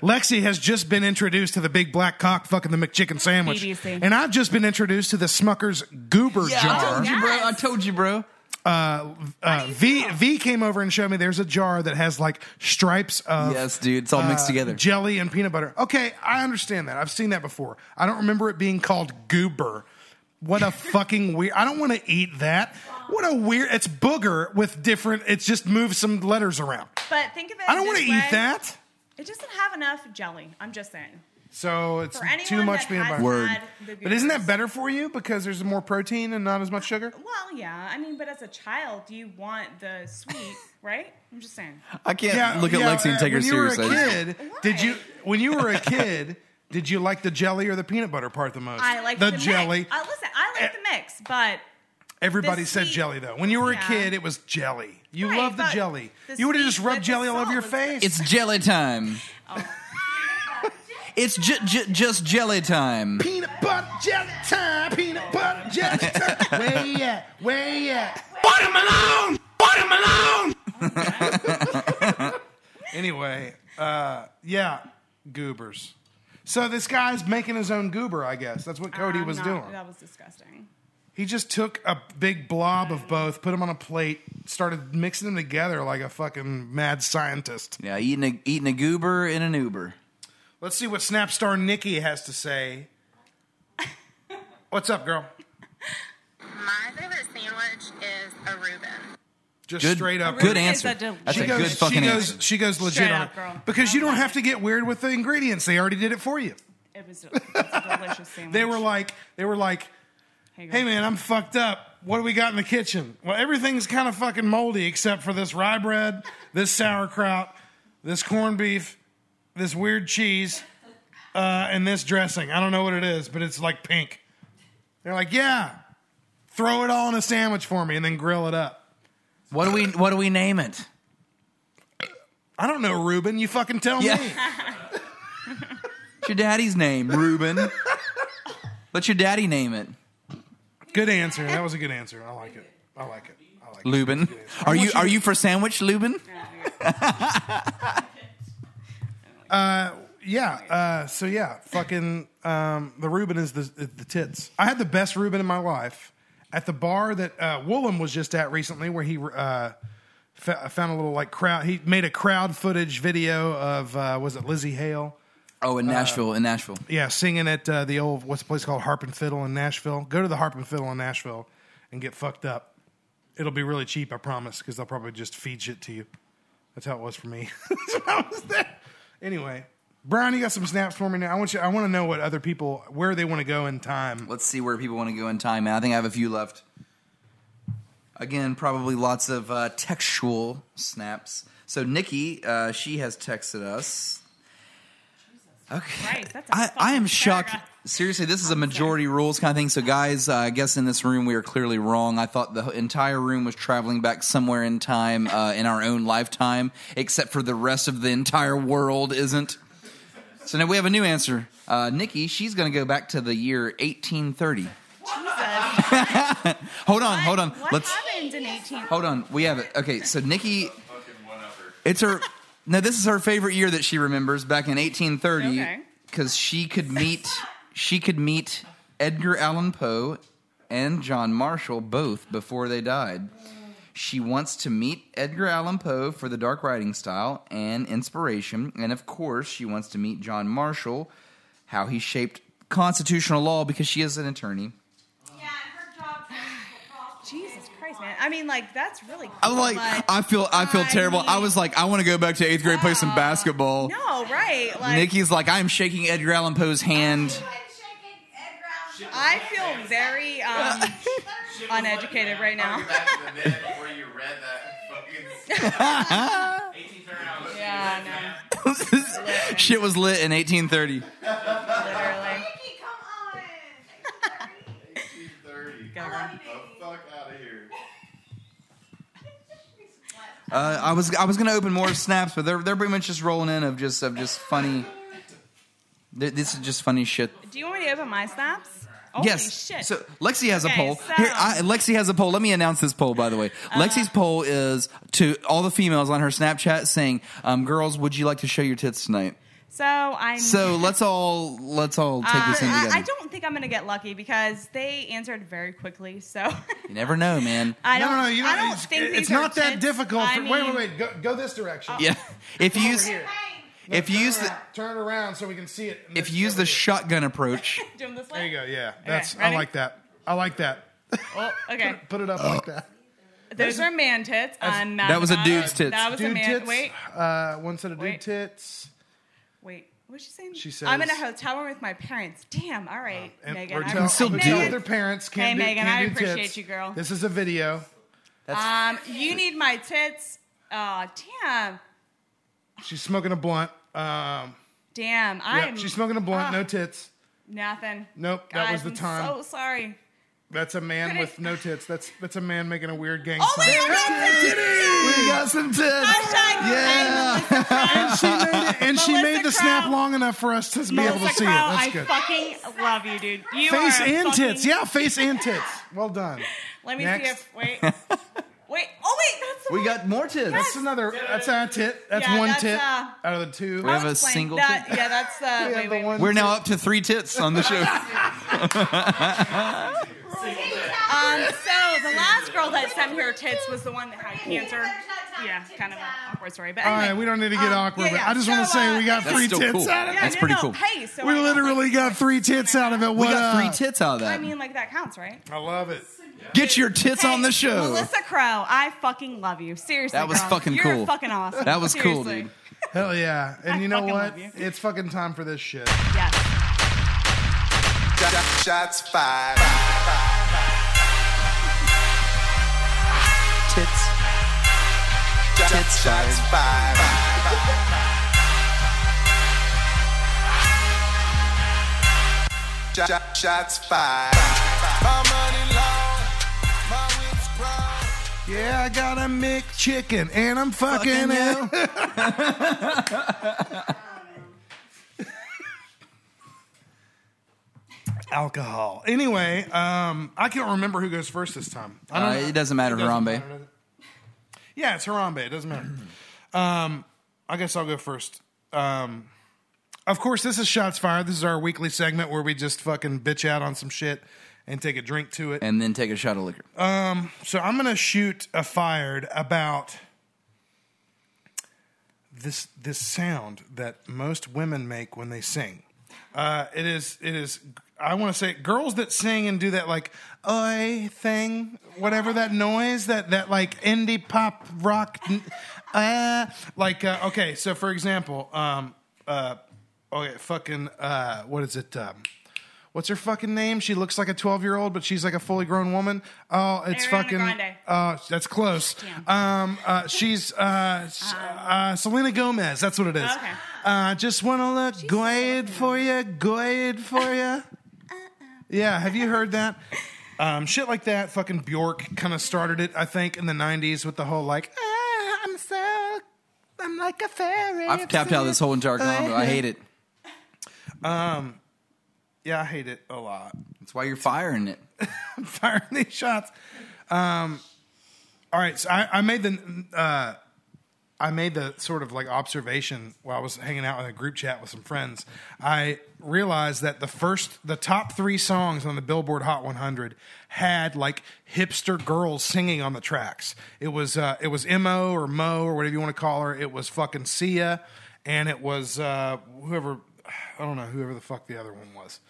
Lexi has just been introduced to the big black cock fucking the McChicken sandwich, BBC. and I've just been introduced to the Smucker's Goober yeah, I jar. told you, bro. I told you, bro. Uh, uh, v V came over and showed me there's a jar that has like stripes of Yes, dude. It's all mixed uh, together. jelly and peanut butter. Okay, I understand that. I've seen that before. I don't remember it being called goober. What a fucking weird. I don't want to eat that. What a weird. It's booger with different. It's just moves some letters around. But think of it. I don't want to eat that. It doesn't have enough jelly. I'm just saying. So it's For anyone too much that peanut has butter. Word. had the But isn't that goobers- better for you because there's more protein and not as much sugar? Well, yeah. I mean, but as a child, do you want the sweet, right? I'm just saying. I can't look at Lexi and uh, take her when you were a seriously. kid, did you? When you were a kid, did you like the jelly or the peanut butter part the most? I like the, the, jelly. Mix. Uh, listen, I like the mix, but Everybody said sweet- jelly though. When you were Yeah. a kid, it was jelly. You Right, loved the but jelly. the You would have just rubbed with jelly all over salt your was face. It's jelly time. It's j- j- just jelly time. peanut butter jelly time. Peanut butter jelly time. Where you at? Where you at? Watermelon! Watermelon! Anyway, uh, yeah, goobers. So this guy's making his own goober, I guess. That's what Cody I'm was not- doing. That was disgusting. He just took a big blob of both, put them on a plate, started mixing them together like a fucking mad scientist. Yeah, eating a eating a goober in an Uber. Let's see what Snapstar Nikki has to say. What's up, girl? My favorite sandwich is a Reuben. Just Good- straight up. good answer. That's she a goes, good fucking she goes, answer. She goes legit Straight on up, it girl. because you don't have to get weird with the ingredients. They already did it for you. It was, it was a delicious sandwich. They were like, they were like, Hey, hey man, I'm fucked up. What do we got in the kitchen? Well, everything's kind of fucking moldy except for this rye bread, this sauerkraut, this corned beef, this weird cheese, uh, and this dressing. I don't know what it is, but it's like pink. They're like, yeah, throw it all in a sandwich for me and then grill it up. What do we What do we name it? I don't know, Ruben. You fucking tell Yeah. me. What's your daddy's name? Reuben. Let your daddy name it. Good answer. That was a good answer. I like it. I like it. I like it. Lubin. Are you you Are you for sandwich, Lubin? Uh, yeah. Uh, so yeah, fucking um, the Reuben is the the tits. I had the best Reuben in my life at the bar that uh, Woolham was just at recently, where he uh, found a little like crowd. He made a crowd footage video of uh, was it Lizzie Hale? Oh, in Nashville. in Nashville. Yeah, singing at uh, the old what's the place called Harp and Fiddle in Nashville. Go to the Harp and Fiddle in Nashville and get fucked up. It'll be really cheap, I promise, because they'll probably just feed shit to you. That's how it was for me. That's I was there. Anyway, Brian, you got some snaps for me now. I want you. I want to know what other people where they want to go in time. Let's see where people want to go in time. Man, I think I have a few left. Again, probably lots of uh, textual snaps. So Nikki, uh, she has texted us. Okay. Christ, that's a I, I am shocked. paragraph. Seriously, this is a majority rules kind of thing. So, guys, uh, I guess in this room we are clearly wrong. I thought the entire room was traveling back somewhere in time uh, in our own lifetime, except for the rest of the entire world isn't. So now we have a new answer. Uh, Nikki, she's going to go back to the year 1830. hold on, hold on. What Let's happened in 18? hold on. We have it. Okay, so Nikki, it's her. Now this is her favorite year that she remembers back in 1830 Okay. because she could meet she could meet Edgar Allan Poe and John Marshall both before they died. She wants to meet Edgar Allan Poe for the dark writing style and inspiration, and of course, she wants to meet John Marshall, how he shaped constitutional law because she is an attorney. Yeah, her job. Jesus Christ, man. I mean, like, that's really cool. I'm like, I feel, I feel terrible. I was like, I want to go back to eighth grade, play some basketball. no, right. Like, Nikki's like, I am shaking Edgar Allan Poe's hand. I feel very um, uneducated right now. yeah, Shit was lit in 1830. no. Literally. Uh, I was, I was gonna open more snaps, but they're, they're pretty much just rolling in of just, of just funny. th- This is just funny shit. Do you want me to open my snaps? Holy yes. shit. So Lexi has Okay, a poll. so- Here, I, Lexi has a poll. Let me announce this poll, by the way. Uh, Lexi's poll is to all the females on her Snapchat saying, um, "Girls, would you like to show your tits tonight?" So I'm. So let's all let's all take this in Uh, I, together. I don't think I'm gonna get lucky because they answered very quickly. So you never know, man. I don't. no, no. You know, I don't it's, think it's these not are that tits. difficult. For, wait, mean- wait, wait. Go, go this direction. Yeah. If you Over use if you turn use the turn it around so we can see it. if you use the shotgun approach, Do them this There you go. Yeah, that's. I ready? like that. I like that. Oh, okay. Put it up like that. Those are man tits. I'm mad That was a about dude's tits. That was a Dude man. tits. Wait, Uh, one set of dude Wait. tits. wait. What's she saying? She I'm in a hotel room with my parents. Damn. All right, And Megan. or I tell, still but do tell it. their parents can't Hey, do, Megan, can't I do appreciate tits. you, girl. This is a video. Um, you need my tits. Oh, damn. She's smoking a blunt. Um, Damn. I'm. she's smoking a blunt. ah, no tits. Nothing. Nope, that was the I'm time. So sorry. That's a man Could with no tits. That's that's a man making a weird gang Oh my sign. God, we got some tits. Hashtag Yeah. And she made it, and she made the Crow. snap long enough for us to be able to Melissa see Crow, it. That's I good. fucking love you, dude. You face and fucking- tits. Yeah, face and tits. Well done. Let me Next. see if. Wait. Wait. Oh wait. That's the We one. got more tits. That's another. That's a tit. That's Yeah, one that's, tit uh, out of the two. We have a Explain single that, tit. Yeah, that's the. We wait, have the wait, one We're now up to three tits on the show. Um, so the last girl that sent her tits was the one that had cancer. Yeah, kind of an awkward story. But All anyway, right, we don't need to get um, awkward, yeah, but yeah. I just want to So, say uh, we got That's three still tits cool. out of yeah, it. That's no, pretty no, cool. Hey, so We I- literally got three tits out of it. We got up? three tits out of that. I mean, like that counts, right? I love it. Get your tits on the show. Melissa Crow, I fucking love you. Seriously, That was girl. fucking You're cool. fucking awesome. That was cool, Seriously. dude. Hell yeah! And I you know fucking what? love you. It's fucking time for this shit. Yes. Shots fired. Tits. Tits Shots fired. Shots fired. Yeah, I got a McChicken and I'm fucking, it. Alcohol. Anyway, um, I can't remember who goes first this time. I don't Uh, know. it doesn't matter, Harambe. matter, does it? Yeah, it's Harambe. It doesn't matter. Um, I guess I'll go first. Um, of course, this is Shots Fired. This is our weekly segment where we just fucking bitch out on some shit and take a drink to it. And then take a shot of liquor. Um, so I'm gonna shoot a fired about this this sound that most women make when they sing. Uh, it is it is. I want to say girls that sing and do that like oi thing, whatever that noise, that that like indie pop rock, uh, like uh, okay. So for example, um, uh, okay, fucking uh, what is it? Um, what's her fucking name? She looks like a twelve year old, but she's like a fully grown woman. Oh, it's Ariana fucking. Grande. Uh, that's close. Um, uh, she's uh, s- uh, Selena Gomez. That's what it is. Okay. Uh, just want to look good for you, good for you. Yeah, have you heard that? Um, shit like that. Fucking Bjork kind of started it, I think, in the '90s with the whole like, "Ah, I'm so, I'm like a fairy. I've tapped out this whole entire combo. I hate it. Um, yeah, I hate it a lot. That's why you're firing it. I'm firing these shots. Um, all right, so I, I made the uh, I made the sort of like observation while I was hanging out in a group chat with some friends. I realized that the first, the top three songs on the Billboard Hot 100 had like hipster girls singing on the tracks. It was uh, it was Mo or Mo or whatever you want to call her. It was fucking Sia, and it was uh, whoever I don't know whoever the fuck the other one was.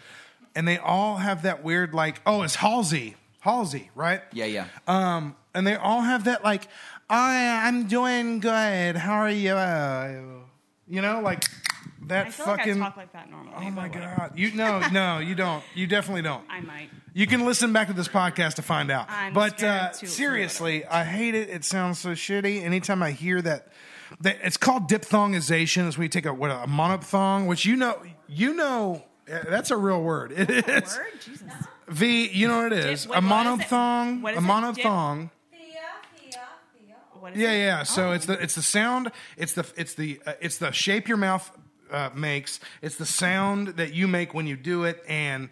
And they all have that weird like oh it's Halsey Halsey right Yeah, yeah. um, and they all have that like, I I'm doing good. How are you? You know, like that I feel fucking. like I talk like that normally. oh my whatever. god! You no no you don't. You definitely don't. I might. You can listen back to this podcast to find out. I'm but uh, to- seriously, I hate it. It sounds so shitty. Anytime I hear that, that it's called diphthongization. Is when you take a what a monophthong, which you know you know uh, that's a real word. It is. Word? Jesus. V, you know what it is. Dip- a wait, what is monophthong. What A monophthong. What is Yeah, it? yeah. So Oh. it's the it's the sound. It's the it's the uh, it's the shape your mouth uh, makes. It's the sound that you make when you do it. And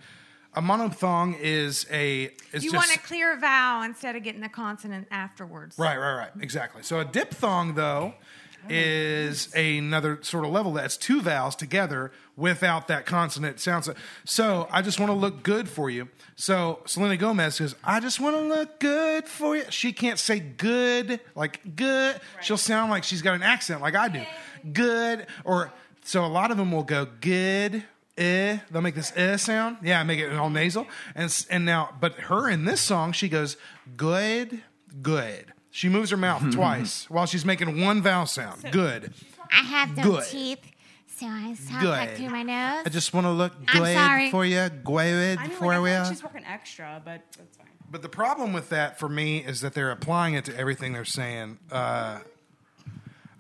a monophthong is a is you just want a clear vowel instead of getting the consonant afterwards. right, right, right. Exactly. So a diphthong though is another sort of level that's two vowels together without that consonant sound. So, so I just want to look good for you. So Selena Gomez says, I just want to look good for you. She can't say good like good. She'll sound like she's got an accent like I do. Good or so a lot of them will go good. Eh, they'll make this eh sound. Yeah, make it all nasal. And and now, but her in this song, she goes good, good. She moves her mouth twice while she's making one vowel sound. Good. I have no Good. teeth, so I talk Good. like through my nose. I just want to look I'm good sorry. for you, good I mean, for like, I feel you. like she's working extra, but that's fine. But the problem with that for me is that they're applying it to everything they're saying. Uh,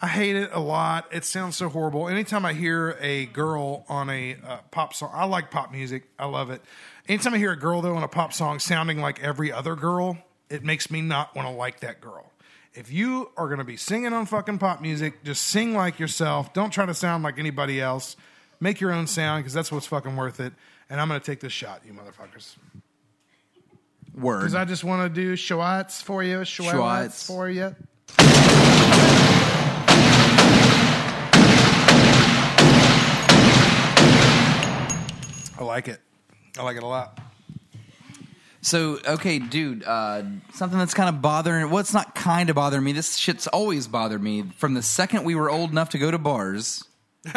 I hate it a lot. It sounds so horrible. Anytime I hear a girl on a uh, pop song, I like pop music. I love it. Anytime I hear a girl though on a pop song sounding like every other girl, it makes me not want to like that girl. If you are going to be singing on fucking pop music, just sing like yourself. Don't try to sound like anybody else. Make your own sound because that's what's fucking worth it. And I'm going to take this shot, you motherfuckers. Word. Because I just want to do Schwartz for you. Schwartz. for you. I like it. I like it a lot. So okay, dude, uh, something that's kind of bothering. What's not kind of bothering me? This shit's always bothered me from the second we were old enough to go to bars.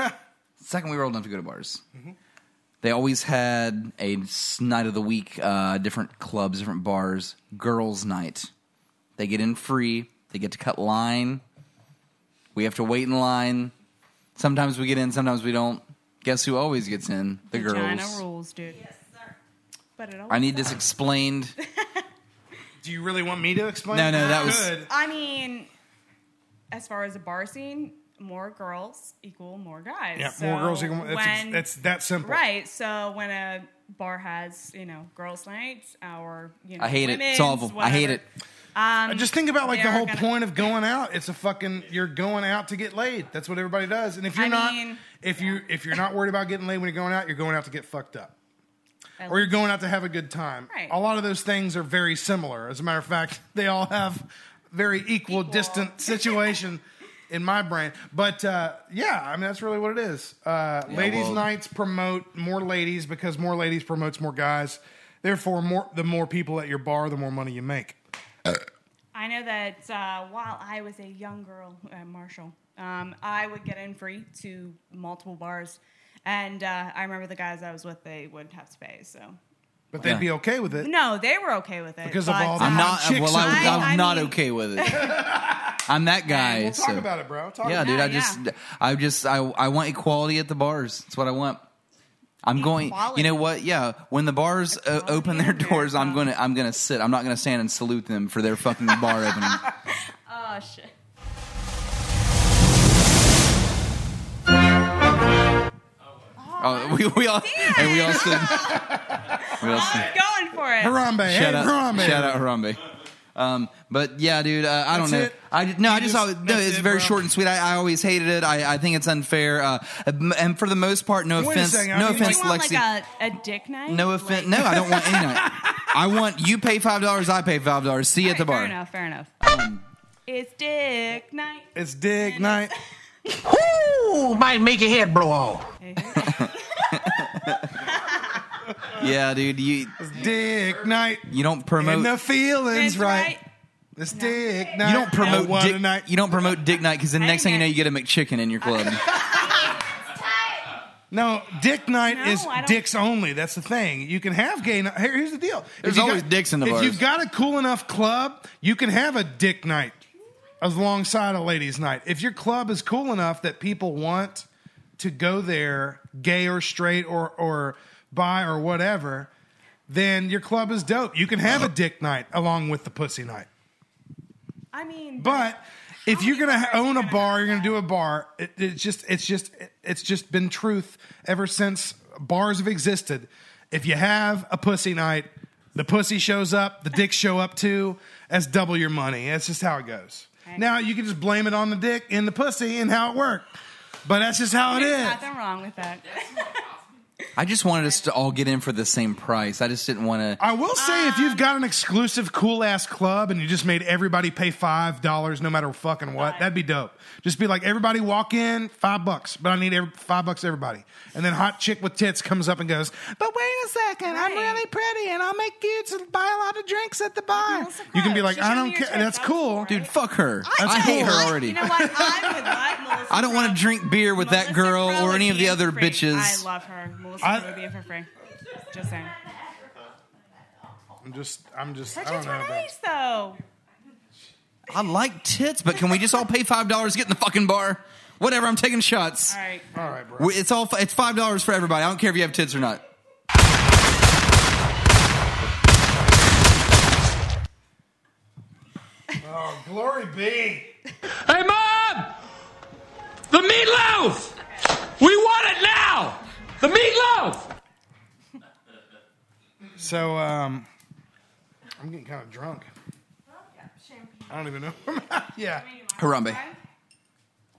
second we were old enough to go to bars, they always had a night of the week, uh, different clubs, different bars, girls' night. They get in free. They get to cut line. We have to wait in line. Sometimes we get in, sometimes we don't. Guess who always gets in? The Vagina girls. rules, dude. Yes, sir. But it I need always this explained. Do you really want me to explain? No, no, that was- Good. I mean, as far as the bar scene, more girls equal more guys. Yeah, So more girls equal. It's, when- it's that simple. Right. So when a bar has, you know, girls' nights or you know, I hate it. It's women's, awful. I hate whatever, it. Um, just think about like the they're whole gonna- point of going out. It's a fucking you're going out to get laid. That's what everybody does. And if you're I not mean- if you if you're not worried about getting laid when you're going out, you're going out to get fucked up. At Or you're going out to have a good time. Right. A lot of those things are very similar. As a matter of fact, they all have very equal, distant situation in my brain. But uh, yeah, I mean that's really what it is. Uh, Yeah, ladies' well- nights promote more ladies because more ladies promotes more guys. Therefore, more the more people at your bar, the more money you make. I know that uh, while I was a young girl at Marshall, um, I would get in free to multiple bars. And uh, I remember the guys I was with, they wouldn't have to pay. So But they'd Yeah. be okay with it. no, they were okay with it Because of but, all the I'm not. chicks Well, I, I- I'm I not mean- okay with it. I'm that guy. We'll talk so- about it, bro. Talk yeah, about dude. it. I just, I just, I, I want equality at the bars. That's what I want. I'm going. You know what? Yeah, when the bars uh, open their doors, I'm gonna, I'm gonna sit. I'm not gonna stand and salute them for their fucking bar opening. Oh shit. Oh, we, we all, and we all stood. We all stood. Going for it. Harambe. Hey, Shout out, Harambe. shout out Harambe. Um, but yeah, dude, uh, I don't know. it? I no, I just, just- always, no, it's it, very bro? short and sweet. I, I always hated it. I, I think it's unfair. Uh, and for the most part, no Wait offense, second, no mean, offense, you want Lexi. like a, a dick night? no offense. No, I don't want any night. I want you pay five dollars. I pay five dollars. See you at the bar. Fair enough. Fair enough. it's dick night. It's dick night. Ooh, might make your head blow off. Yeah, dude. You It's dig night. you don't promote. And the feelings It's right. right. It's dig night. you don't promote dick. night. You don't promote dick night because the next thing you know, you get a McChicken in your club. No, dick night No, is I don't- dicks only. That's the thing. You can have gay night. Here, here's the deal. If There's you always dicks in the If bars. you've got a cool enough club, you can have a dick night alongside a ladies' night. If your club is cool enough that people want to go there, gay or straight or or bi or whatever, then your club is dope. You can have a dick night along with the pussy night. I mean, But if you're gonna own a bar, you're gonna do a bar. It, it's just, it's just, it's just been truth ever since bars have existed. If you have a pussy night, the pussy shows up, the dicks show up too. That's double your money. That's just how it goes. Now you can just blame it on the dick and the pussy and how it worked. But that's just how it there's is. nothing wrong with that. I just wanted us to all get in for the same price. I just didn't want to. I will say, if you've got an exclusive cool ass club and you just made everybody pay five dollars no matter fucking what, that'd be dope. Just be like, everybody walk in, five bucks, but I need every, five bucks everybody. And then hot chick with tits comes up and goes, but wait a second, I'm really pretty and I'll make you to buy a lot of drinks at the bar. You can be like, I don't care. That's cool, dude. Fuck her. That's I hate cool. her already. You know what? I would let Melissa. I don't want to drink beer with that girl Crowe or would any of the other for free. bitches. I love her. Melissa I- Crowe would be for free. Just saying. I'm just, I'm just, Her I don't tits know. were about- nice though. I like tits, but can we just all pay five dollars get in the fucking bar? Whatever. I'm taking shots. All right. All right, bro. We- It's all. It's five dollars for everybody. I don't care if you have tits or not. Oh, glory be. Hey, Mom! The meatloaf! We want it now! The meatloaf! So, um, I'm getting kind of drunk. I don't even know. yeah. Harambe.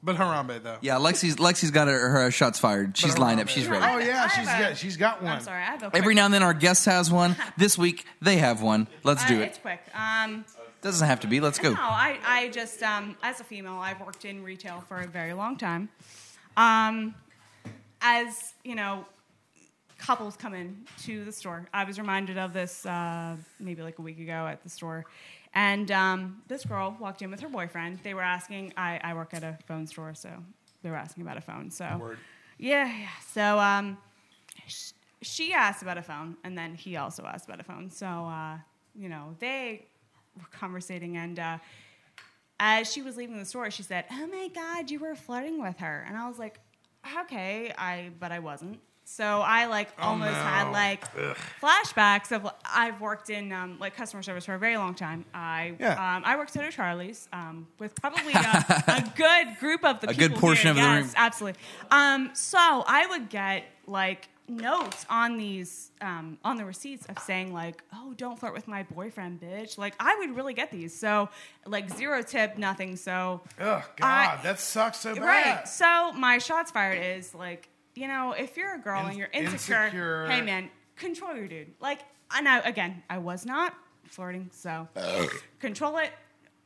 But Harambe, though. Yeah, Lexi's Lexi's got her, her shots fired. She's lined up. She's ready. Oh, yeah, she's have a- got, she's got one. I'm sorry. I have a quick, Every now and then, our guest has one. This week, they have one. Let's uh, do It's it. quick. Um, Doesn't have to be. Let's go. No, I, I just, um, as a female, I've worked in retail for a very long time. Um, as, you know, couples come in to the store, I was reminded of this uh, maybe like a week ago at the store. And um, this girl walked in with her boyfriend. They were asking, I, I work at a phone store, so they were asking about a phone. So, yeah, yeah. So, um, sh- she asked about a phone, and then he also asked about a phone. So, uh, you know, they were conversating, and uh, as she was leaving the store, she said, "Oh my God, you were flirting with her," and I was like, "Okay, I," but I wasn't. So I like almost had like flashbacks of I've worked in um, like customer service for a very long time. I Yeah. um, I worked at Charlie's um, with probably a, a good group of the A good portion here. of the yes, room. absolutely. Um, so I would get like notes on these um, on the receipts of saying like, "Oh, don't flirt with my boyfriend, bitch." Like I would really get these. So like zero tip, nothing. So Oh, God, I- that sucks so bad. right. So my shots fired is like, you know, if you're a girl In- and you're insecure, insecure. hey man, control your dude. Like, and I know again, I was not flirting, so control it.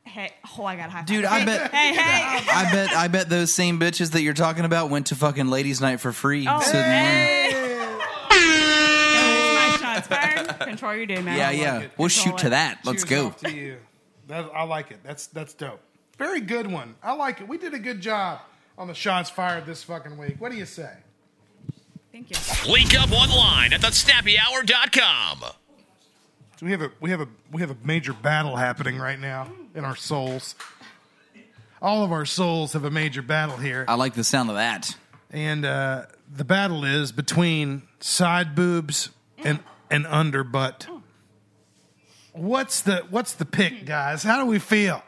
Hey, oh, I got a high five. Dude, I Hey, bet- Hey, hey. I bet. I bet those same bitches that you're talking about went to fucking ladies' night for free. Oh, sitting Control your dude, man. Yeah, I like yeah. We'll shoot to that. Let's go. to you. That, I like it. That's that's dope. Very good one. I like it. We did a good job on the shots fired this fucking week. What do you say? Thank you. Link up online at thesnappyhour.com. So we have a we have a we have a major battle happening right now in our souls. All of our souls have a major battle here. I like the sound of that. And uh, the battle is between side boobs and and under butt. What's the what's the pick, guys? How do we feel?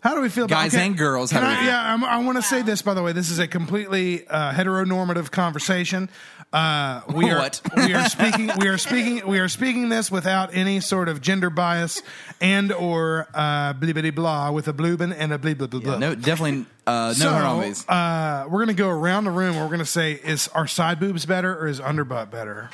How do we feel, about Guys and girls, how do we feel? yeah, I'm, I want to say this by the way. This is a completely uh, heteronormative conversation. Uh, we are What? we are speaking we are speaking we are speaking this without any sort of gender bias and or uh, blibbity blah with a bloobin and a blah blah blah. No, definitely uh, no so, Harambe's. uh, we're gonna go around the room. and We're gonna say, is our side boobs better or is underbutt better?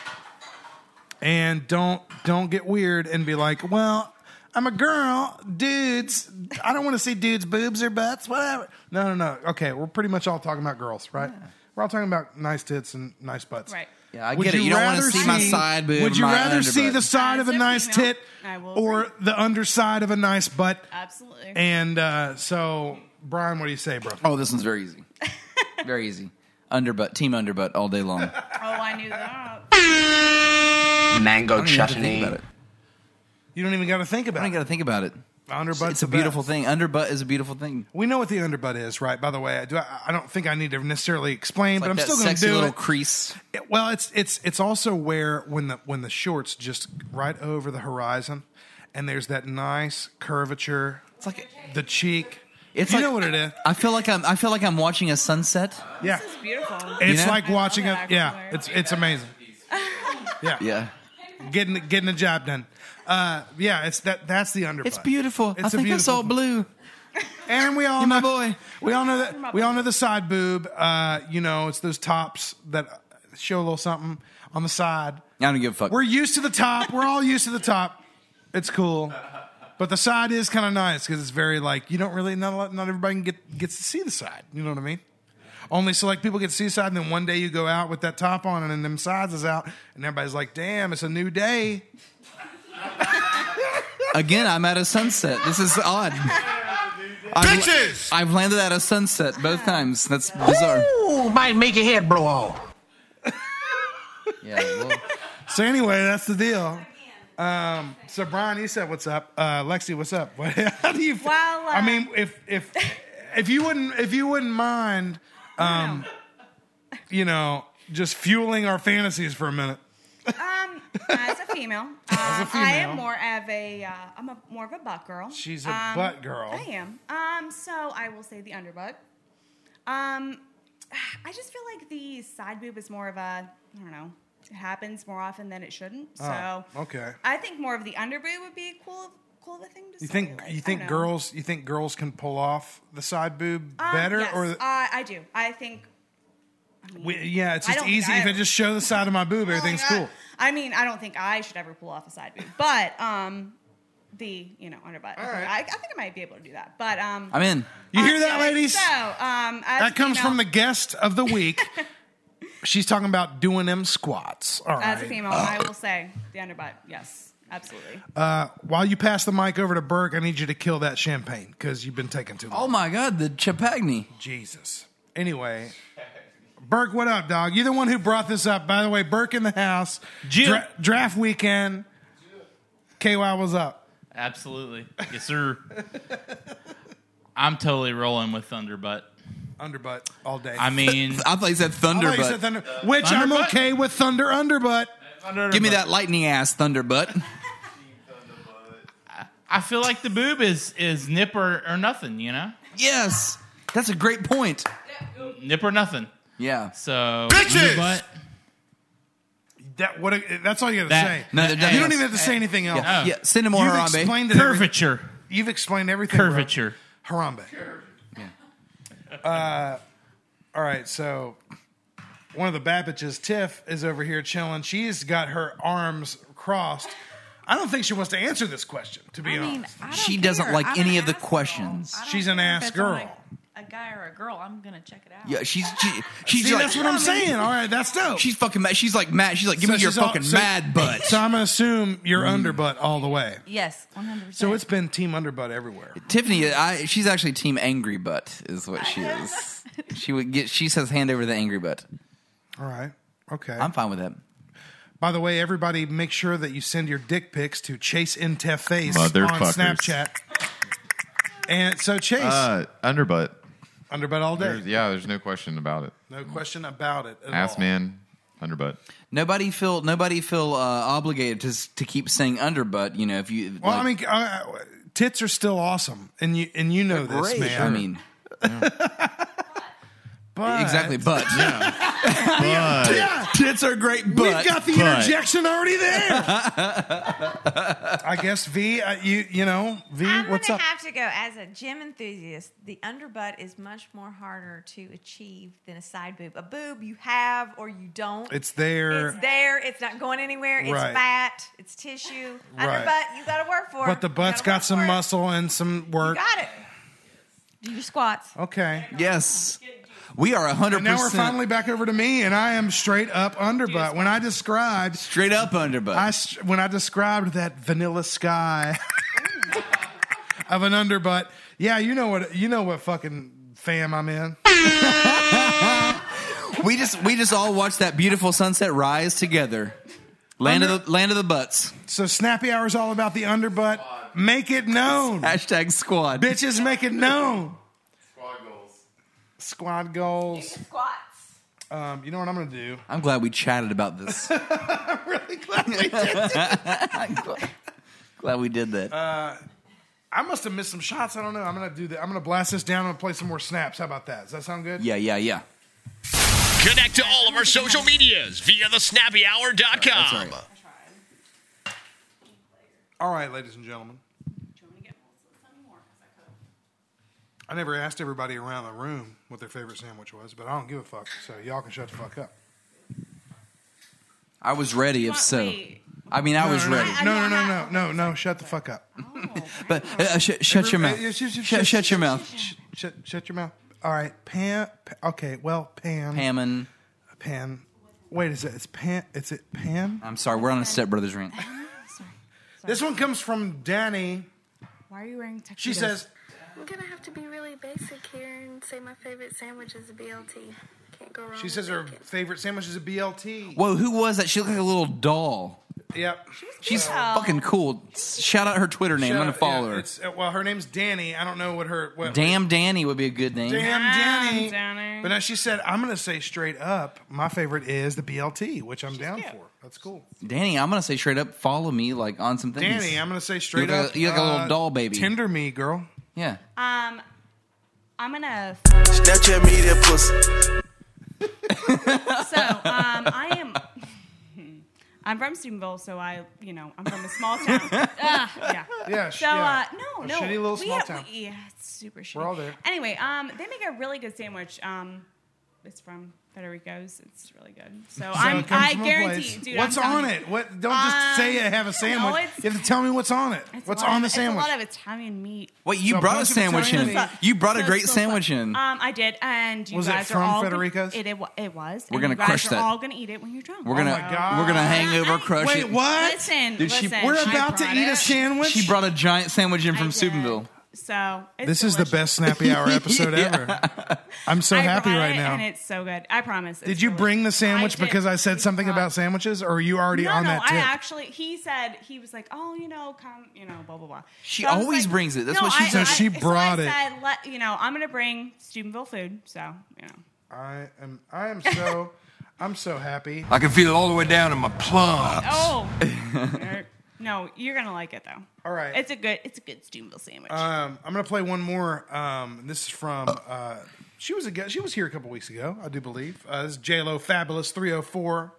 And don't don't get weird and be like, well, I'm a girl, dudes. I don't want to see dudes' boobs or butts, whatever. No, no, no. Okay, we're pretty much all talking about girls, right? We're all talking about nice tits and nice butts. Right. Yeah, I get it. You don't wanna rather see my side boob Would you my rather see the side of a a nice female, tit I will or the underside of a nice butt? Absolutely. And uh, so, Brian, what do you say, bro? Oh, this one's very easy. very easy. Underbutt, team underbutt all day long. Oh, I knew that. I Mango don't even have to think chutney. about it. You don't even got to think about it. I don't it. got to think about it. Underbutt's it's a the beautiful best. thing. Underbutt is a beautiful thing. We know what the underbutt is, right? By the way, I, do, I don't think I need to necessarily explain, but I'm that still going to sexy do little it. crease. It- Well, it's it's it's also where when the when the shorts just right over the horizon, and there's that nice curvature. It's like the cheek. It's you like, know what it is. I feel like I'm. I feel like I'm watching a sunset. Yeah, This is beautiful. it's You know? like watching I a love that, yeah. actually. It's it's amazing. Yeah, Yeah, getting getting the job done. Uh, yeah, it's that that's the underbutt. it's beautiful. It's I a think I saw beautiful- blue. And we all You're my boy. We all know that we all know the side boob. Uh, you know, it's those tops that show a little something on the side. I don't give a fuck. We're used to the top. We're all used to the top. It's cool, but the side is kind of nice because it's very like you don't really not a lot- not everybody can get gets to see the side. You know what I mean? Only select people get to see the side, and then one day you go out with that top on, and then them sides is out, and everybody's like, "Damn, it's a new day." Again, I'm at a sunset. This is odd. I've, Bitches! I've landed at a sunset both times. That's bizarre. Ooh, might make your head blow off. Yeah. Well, So anyway, that's the deal. Um, so Brian, you said what's up. Uh, Lexi, what's up? What- How do you? Well, uh, I mean, if if if you wouldn't if you wouldn't mind, um, you know, just fueling our fantasies for a minute. Um, as a female, uh, a I female. am more of a, uh, I'm a more of a butt girl. She's a Um, butt girl. I am. Um, so I will say the underbutt. Um, I just feel like the side boob is more of a, I don't know, it happens more often than it shouldn't. So Oh, okay. I think more of the underboob would be cool, cool of a thing to You say. think like, you think don't girls you think girls can pull off the side boob Um, better yes, or uh, I do. I think. I mean, we, yeah, it's just easy I if I just show the side of my boob, everything's I- cool. I mean, I don't think I should ever pull off a side boob, but um, the you know underbutt. right. I, I think I might be able to do that, but um, I'm in. You hear uh, that, ladies? So um, That comes female- from the guest of the week. She's talking about doing them squats. All right. As a female, I will say the underbutt. Yes, absolutely. Uh, while you pass the mic over to Burke, I need you to kill that champagne because you've been taking too long. Oh my God, the Chapagni. Jesus. Anyway, Burke, what up, dog? You're the one who brought this up. By the way, Burke in the house. Dra- draft weekend. KY, what's up? Absolutely. Yes, sir. I'm totally rolling with Thunderbutt. Underbutt all day. I mean, I thought you said I thunder, thought you said thunder, which I'm Thunderbutt? okay with thunder underbutt. give me that lightning ass thunder butt. I feel like the boob is is nip or, or nothing, you know? Yes, that's a great point. Nip or nothing. Yeah. So, Bitches! Underbutt, That what? a- That's all you got to That- say. No, there you don't even have to say anything else. Yeah. Yeah, send him more You've Harambe. explained it. every- curvature. You've explained everything. bro. Curvature. Harambe. Uh, all right, so one of the Babbages, Tiff, is over here chilling. She's got her arms crossed. I don't think she wants to answer this question, to be I mean, honest. I don't She doesn't care. like I'm any an of the ass questions. I don't She's an care ass it's on girl. A, a guy or a girl, I'm gonna check it out. Yeah, she's she, she's See, like, that's what I'm saying. All right, that's dope. She's fucking mad. She's like mad. She's like, give So me your she's all- fucking so- mad butt. So I'm going to assume you're mm. underbutt all the way. Yes, 100. So it's been team underbutt everywhere. Tiffany, I, she's actually team angry butt is what she is. She would get. She says hand over the angry butt. All right. Okay. I'm fine with that. By the way, everybody, make sure that you send your dick pics to Chase Intef Face on Snapchat. And so, Chase, Uh, underbutt. underbutt all day. There's, yeah, there's no question about it. No question about it. At Ass all. man, underbutt. Nobody feel nobody feel uh, obligated to to keep saying underbutt. You know, if you Well, like- I mean, uh, tits are still awesome, and you and you know this, great. man. I mean, but exactly, but yeah, yeah. tits are great. But We've got the but. interjection already there. I guess V, uh, you you know V, I'm what's gonna up? have to go as a gym enthusiast. The underbutt is much more harder to achieve than a side boob. A boob you have or you don't. It's there. It's there. It's not going anywhere. It's Right. fat. It's tissue. Right. Underbutt you got to work for. It. But the butt's gotta got work some for it. muscle and some work. You got it. Do your squats. Okay. Yes, we are hundred And now we're finally back over to me, and I am straight up underbutt. When I described straight up underbutt, I s- when I described that vanilla sky of an underbutt, yeah, you know what you know what fucking fam I'm in. we just we just all watched that beautiful sunset rise together. Land of the land of the butts. So snappy hour is all about the underbutt. Make it known. Hashtag squad. Bitches, make it known. Squad goals. Squad. Squats. Um, you know what I'm gonna do? I'm glad we chatted about this. I'm really glad we did. glad we did that. Uh, I must have missed some shots. I don't know. I'm gonna do that. I'm gonna blast this down and play some more snaps. How about that? Does that sound good? yeah, yeah, yeah. Connect to all of our social medias via thesnappyhour.com. All right, ladies and gentlemen. I never asked everybody around the room what their favorite sandwich was, but I don't give a fuck. So y'all can shut the fuck up. I was ready. If so, I mean, I No, was no, no, ready. No, no, no, no, no, no. Shut the fuck up. But uh, sh- shut your mouth. Sh- sh- Shut, shut your mouth. Shut, shut your mouth. All right, Pam. Okay, well, Pam. Pam Pam. Wait, is it? It's Pam. Is it Pam? I'm sorry, we're on a Step Brothers rant. This one comes from Danny. Why are you wearing tuxedos? She says, I'm gonna have to be really basic here and say my favorite sandwich is a BLT. Can't go wrong. she says her favorite sandwich is a BLT. Whoa, who was that? She looked like a little doll. Yep. She's fucking cool. Shout out her Twitter name. I'm gonna Shout- follow yeah, her. It's, uh, well, her name's Danny. I don't know what her. What, Damn Danny would be a good name. Damn Danny. Danny. But now she said, I'm going to say straight up, my favorite is the BLT, which I'm down for. That's cool. Danny, I'm gonna say straight up, follow me like on some things. Danny, I'm going to say straight you look up. Like, you look like a little uh, doll baby. Tinder me, girl. Yeah. Um, I'm gonna. Snapchat me that pussy. So, um, I am. I'm from Steubenville, so I, you know, I'm from a small town. Ah, yeah. Yeah, sh- So, yeah. uh, no, A no. shitty little we small have- town. we- yeah, it's super shitty. We're all there. Anyway, um, they make a really good sandwich. Um, it's from Federico's. It's really good. So, So I'm, I guarantee, place. dude. What's I'm on it? What? Don't just say I have a sandwich. it's- you have to tell me what's on it. What's on of- the It's sandwich? a lot of Italian meat. Wait, you So brought a sandwich in. meat. You brought a great so sandwich fun. in. Um, I did, and you Was it guys from are all Federico's? Gonna, it, it, it was. We're gonna you guys crush are that. all gonna eat it when you're drunk. We're gonna Oh my God. we're gonna hangover crush Wait, it. what? Listen, Dude, she- listen. We're about to eat a sandwich? She brought a giant sandwich in from did. Steubenville. So it's This is the best Snappy Hour episode ever. I'm so I happy right it, now. and it's so good. I promise. Did you really- bring the sandwich I did. because I said something brought- about sandwiches, or are you already no, on no, that I actually. He said he was like, oh, you know, come, you know, blah blah blah. She So always like- brings it. That's no, what she I- says. I- she so brought I it. Said, let, you know, I'm gonna bring Steubenville food. So you know. I am. I am so. I'm so happy. I can feel it all the way down in my plums. Oh. You're- no, you're gonna like it though. All right. It's a good. It's a good Steubenville sandwich. Um, I'm gonna play one more. Um, this is from. Uh, she was a gu- she was here a couple weeks ago, I do believe. Uh, this is J Lo Fabulous 304.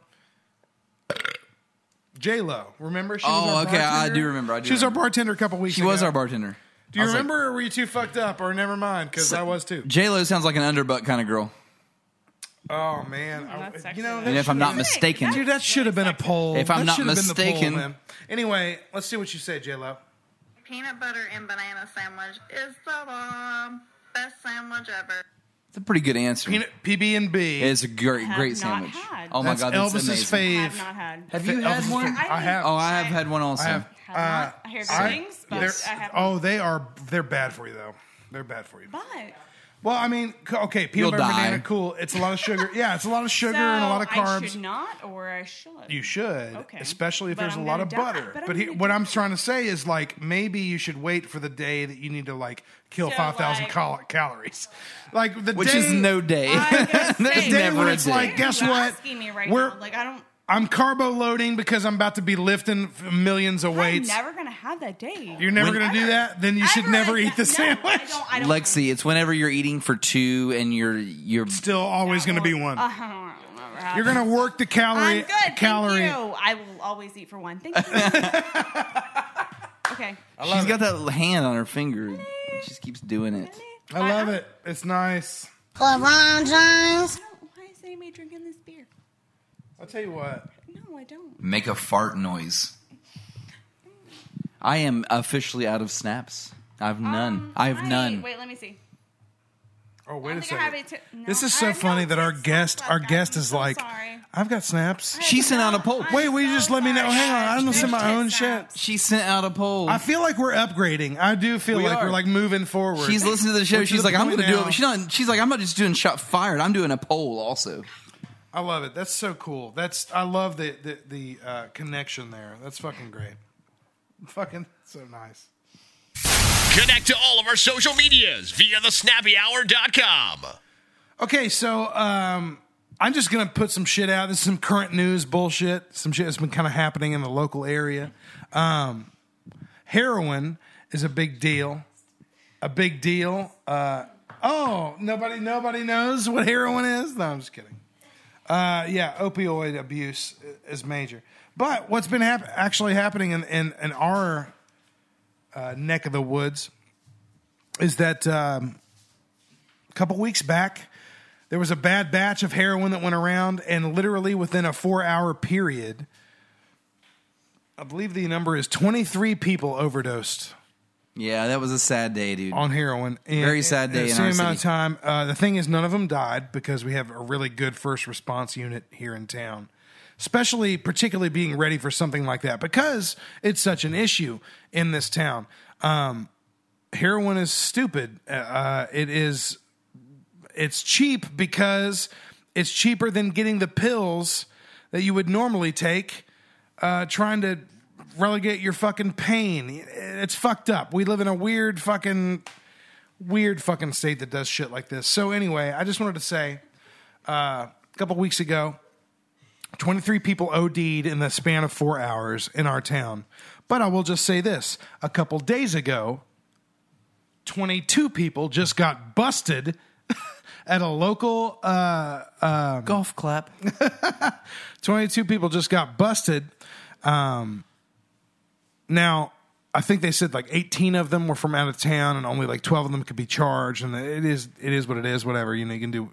J Lo, remember? She Oh, our okay, I bartender? do remember, I do she was our remember. bartender a couple weeks She ago. was our bartender. Do you I was like- remember, or were you too fucked up, or never mind? Because I was too. J Lo sounds like an underbutt kind of girl. Oh man, I- you know, And if I'm not mistaken- dude, that should have been a poll. If I'm That not should've been the poll, mistaken- anyway, let's see what you say, J Lo. Peanut butter and banana sandwich is the bomb. Best sandwich ever. It's a pretty good answer. Peanut PB and B. It's a great, Have great not sandwich. had. Oh my That's god, that's Elvis's amazing. fave. Have not had. Have you Elvis's had one? fave. I have. Oh, I have had one also. I have. Have Uh, not. I hear things, but I have. oh, they are. They're bad for you though. They're bad for you. But Well, I mean, c- okay, peanut You'll butter die. banana, cool. It's a lot of sugar. Yeah, it's a lot of sugar so and a lot of I carbs. should not, or I should. You should, Okay. especially if But there's I'm a lot gonna of die. butter. But But, I'm he, gonna what I'm trying to say is like maybe you should wait for the day that you need to like kill So, five thousand like- cal- calories, like the day Which day, is no day. the There's day never when a it's day. like, guess You're what? asking me right We're- now. Like I don't. I'm carbo loading because I'm about to be lifting millions of weights. I'm never gonna have that day. You're never going to do that? Then you should never eat the sandwich. I don't. Lexi, it's whenever you're eating for two and you're you're Still always going to be one. Uh-huh. You're going to work the calorie. I'm good. Calorie. Thank you. I will always eat for one. Thank you. okay. She's got that hand on her finger. She just keeps doing it. I love it. It's nice. LeBron James. Why is Amy drinking this beer? I'll tell you what. No, I don't. Make a fart noise. I am officially out of snaps. I've none. I have Hi. Um, none. Wait, let me see. Oh, wait a think I have second. it no, this is so have funny that our guest, our guest is like, sorry. I've got snaps. She sent out a poll. Wait, will you just let me know? Hang on, I don't send my own shit. She sent out a poll. I feel like we're upgrading. I do feel We like are. we're like moving forward. She's listening to the show. Which She's is like, I'm going to do it. She's not. She's like, I'm not just doing shot fired. I'm doing a poll also. I love it. That's so cool. That's I love the the, the uh, connection there. That's fucking great. Fucking so nice. Connect to all of our social medias via thesnappyhour.com. Okay, so um, I'm just gonna put some shit out. This is some current news bullshit. Some shit that's been kind of happening in the local area. Um, heroin is a big deal. A big deal. Uh, oh, nobody, nobody knows what heroin is. No, I'm just kidding. Uh, yeah, opioid abuse is major. But what's been hap- actually happening in, in, in our uh, neck of the woods is that um, a couple weeks back, there was a bad batch of heroin that went around, and literally within a four hour period, I believe the number is 23 people overdosed Yeah, that was a sad day, dude. on heroin. And- Very sad day the in same amount city. of time. Uh, the thing is, none of them died because we have a really good first response unit here in town. Especially, particularly being ready for something like that because it's such an issue in this town. Um, heroin is stupid. Uh, it is. It's cheap because it's cheaper than getting the pills that you would normally take, uh, trying to relegate your fucking pain. It's fucked up. We live in a weird fucking weird fucking state that does shit like this. So anyway, I just wanted to say, uh, a couple weeks ago, 23 people OD'd in the span of four hours in our town. But I will just say this: a couple days ago, 22 people just got busted at a local uh, um, golf club. 22 people just got busted. Um, now, I think they said like 18 of them were from out of town, and only like 12 of them could be charged. And it is it is what it is. Whatever you know, you can do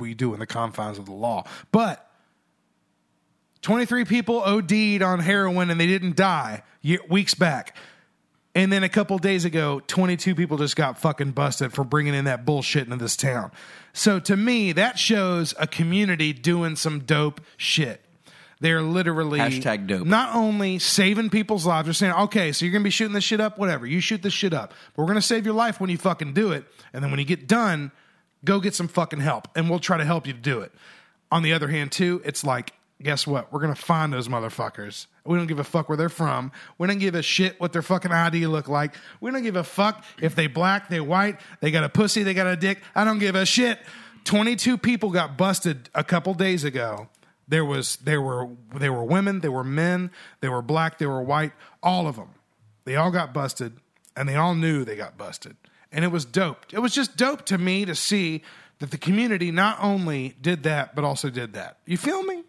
you do in the confines of the law. But 23 people OD'd on heroin and they didn't die weeks back. And then a couple days ago, 22 people just got fucking busted for bringing in that bullshit into this town. So to me, that shows a community doing some dope shit. They're literally Hashtag dope. not only saving people's lives, they're saying, okay, so you're gonna be shooting this shit up, whatever. You shoot this shit up. But we're gonna save your life when you fucking do it. And then when you get done, go get some fucking help. And we'll try to help you to do it. On the other hand, too, it's like, guess what? We're gonna find those motherfuckers. We don't give a fuck where they're from. We don't give a shit what their fucking ID look like. We don't give a fuck if they black, they white, they got a pussy, they got a dick. I don't give a shit. 22 people got busted a couple days ago. There was there were they were women, they were men, they were black, they were white, all of them. They all got busted and they all knew they got busted. And it was dope. It was just dope to me to see that the community not only did that but also did that. You feel me?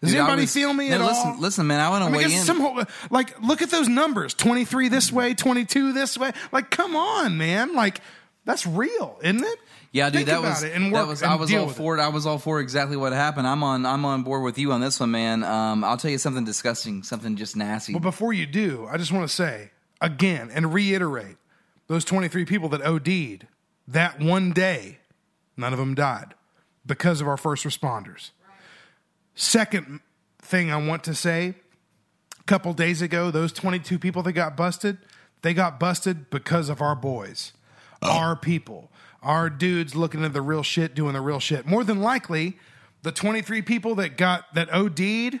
Does Dude, anybody was- feel me No, at listen, all? listen, man. I want to I mean, weigh in. some whole- like, look at those numbers: twenty-three this way, twenty-two this way. Like, come on, man! Like, that's real, isn't it? Yeah, dude, Think that was and that work was I was all for it. I was all for exactly what happened. I'm on I'm on board with you on this one, man. Um, I'll tell you something disgusting, something just nasty. But before you do, I just want to say again and reiterate: those twenty-three people that OD'd that one day, none of them died because of our first responders. Second thing I want to say: a couple days ago, those twenty-two people that got busted, they got busted because of our boys, our people, are dudes looking at the real shit, doing the real shit. More than likely, the 23 people that got that OD'd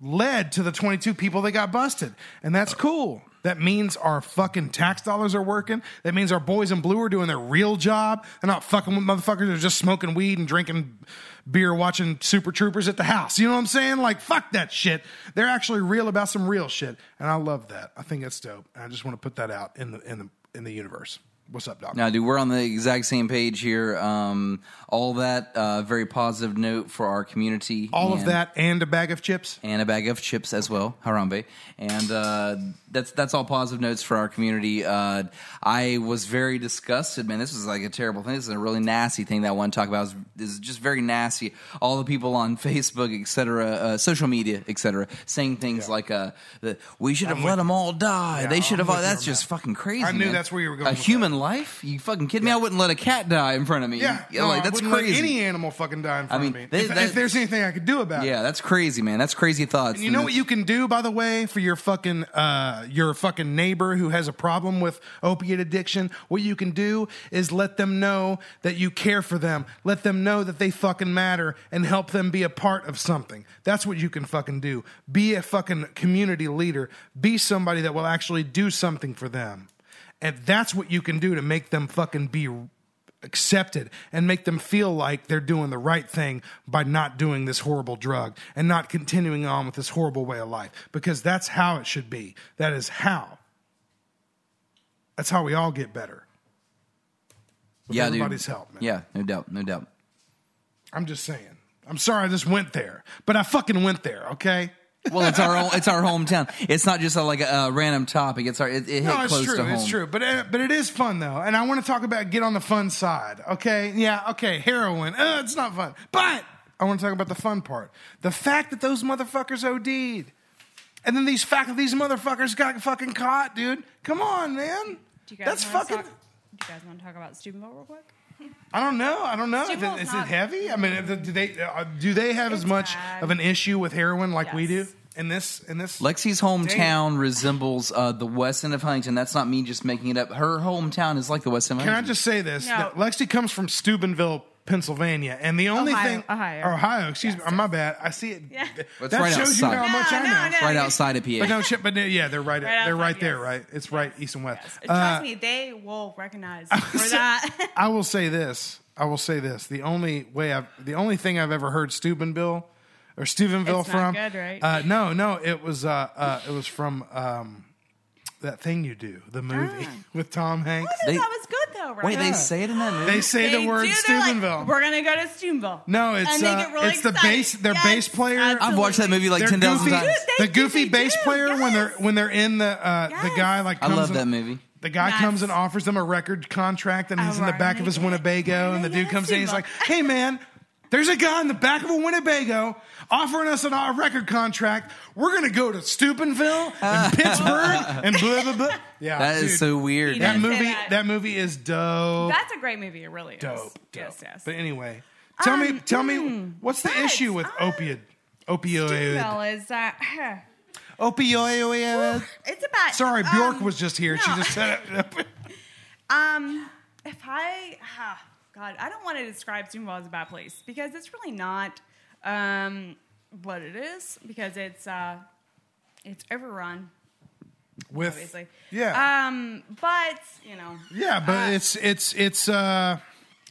led to the 22 people that got busted. And that's cool. That means our fucking tax dollars are working. That means our boys in blue are doing their real job. They're not fucking with motherfuckers that are just smoking weed and drinking beer, watching Super Troopers at the house. You know what I'm saying? Like, fuck that shit. They're actually real about some real shit. And I love that. I think that's dope. And I just want to put that out in the in the in the universe. What's up, Doc? Now, dude, we're on the exact same page here. Um, all that, uh, very positive note for our community. All of that and a bag of chips. and a bag of chips as well, Harambe, and uh, that's that's all positive notes for our community. Uh, I was very disgusted, man. This was like a terrible thing. This is a really nasty thing that I want to talk about. This is just very nasty. All the people on Facebook, etc., uh, social media, etc., saying things like, uh, that "We should have I'm let with them all die. Yeah, they should I'm have." That's just that. fucking crazy. I knew man. that's where you were going A human life? You fucking kidding me? I wouldn't let a cat die in front of me. Yeah, no, like that's crazy. any animal fucking die in front mean, of me. they- if, that- if there's anything I could do about it. yeah, that's crazy, man. That's crazy thoughts. And you know what you can do, by the way, for your fucking uh, Uh, your fucking neighbor who has a problem with opiate addiction. What you can do is let them know that you care for them. Let them know that they fucking matter, and help them be a part of something. That's what you can fucking do. Be a fucking community leader. Be somebody that will actually do something for them, and that's what you can do to make them fucking be accepted and make them feel like they're doing the right thing by not doing this horrible drug and not continuing on with this horrible way of life. Because that's how it should be. That is how. That's how we all get better. With yeah, dude. everybody's help man. Yeah, no doubt, no doubt. i'm just saying. I'm sorry i just went there but i fucking went there okay Well, it's our own, it's our hometown. It's not just a, like a, a random topic. It's our it, it hit no, it's close true. to home. It's true, but uh, but it is fun though, and I want to talk about get on the fun side. Okay, yeah, okay, heroin. Uh, it's not fun, but I want to talk about the fun part. The fact that those motherfuckers OD'd, and then these fact that these motherfuckers got fucking caught, dude. Come on, man. Do you guys That's wanna fucking. Talk, do you guys want to talk about Steubenville real quick? I don't know. I don't know. Is it, is it heavy? I mean, do they uh, do they have as much bad. of an issue with heroin like we do in this in this? Lexi's hometown resembles uh, the West End of Huntington. That's not me just making it up. Her hometown is like the West End of Can I just say this? No. Lexi comes from Steubenville, Pennsylvania, and the only Ohio, thing Ohio. Ohio, excuse me, my bad. I see it. Yeah. It's that right shows you outside. how much I know. no, right outside of PA. But no shit. But yeah, they're right. Right they're outside, right there, right? It's right east and west. Trust Uh, me, they will recognize for that. I will say this. I will say this. The only way I've, the only thing I've ever heard Steubenville or Steubenville It's not from. good, right? Uh, no, no, it was uh, uh, it was from um, that thing you do, the movie with Tom Hanks. that was good though, right? Wait, they say it in that movie. They say the word do, they're like, Steubenville. We're gonna go to Steubenville. No, it's and they uh, get really it's the bass. Their Yes, bass player. I've watched that movie like Their ten thousand goofy- times. The goofy bass player when they're when they're in the uh, the guy like I love and- that movie. The guy Yes. comes and offers them a record contract, and he's in the back of his Winnebago, and the dude comes in. He's like, "Hey, man." There's a guy in the back of a Winnebago offering us an, a record contract. We're gonna go to Steubenville and Pittsburgh and blah blah blah. Yeah, That is dude. so weird. He That does say movie, that. that movie is dope. That's a great movie. It really is. Dope, Yes, yes. But anyway, tell Um, me, tell me, hmm, what's the issue with opioid? Opioid. Steubenville is uh, Opioid. it's about. Sorry, um, Bjork was just here. She no. just said it. Um, if I, ah, God, I don't want to describe Steubenville as a bad place because it's really not um, what it is because it's uh, it's overrun. With obviously. yeah, Um, but you know, yeah, but it's it's it's. uh uh,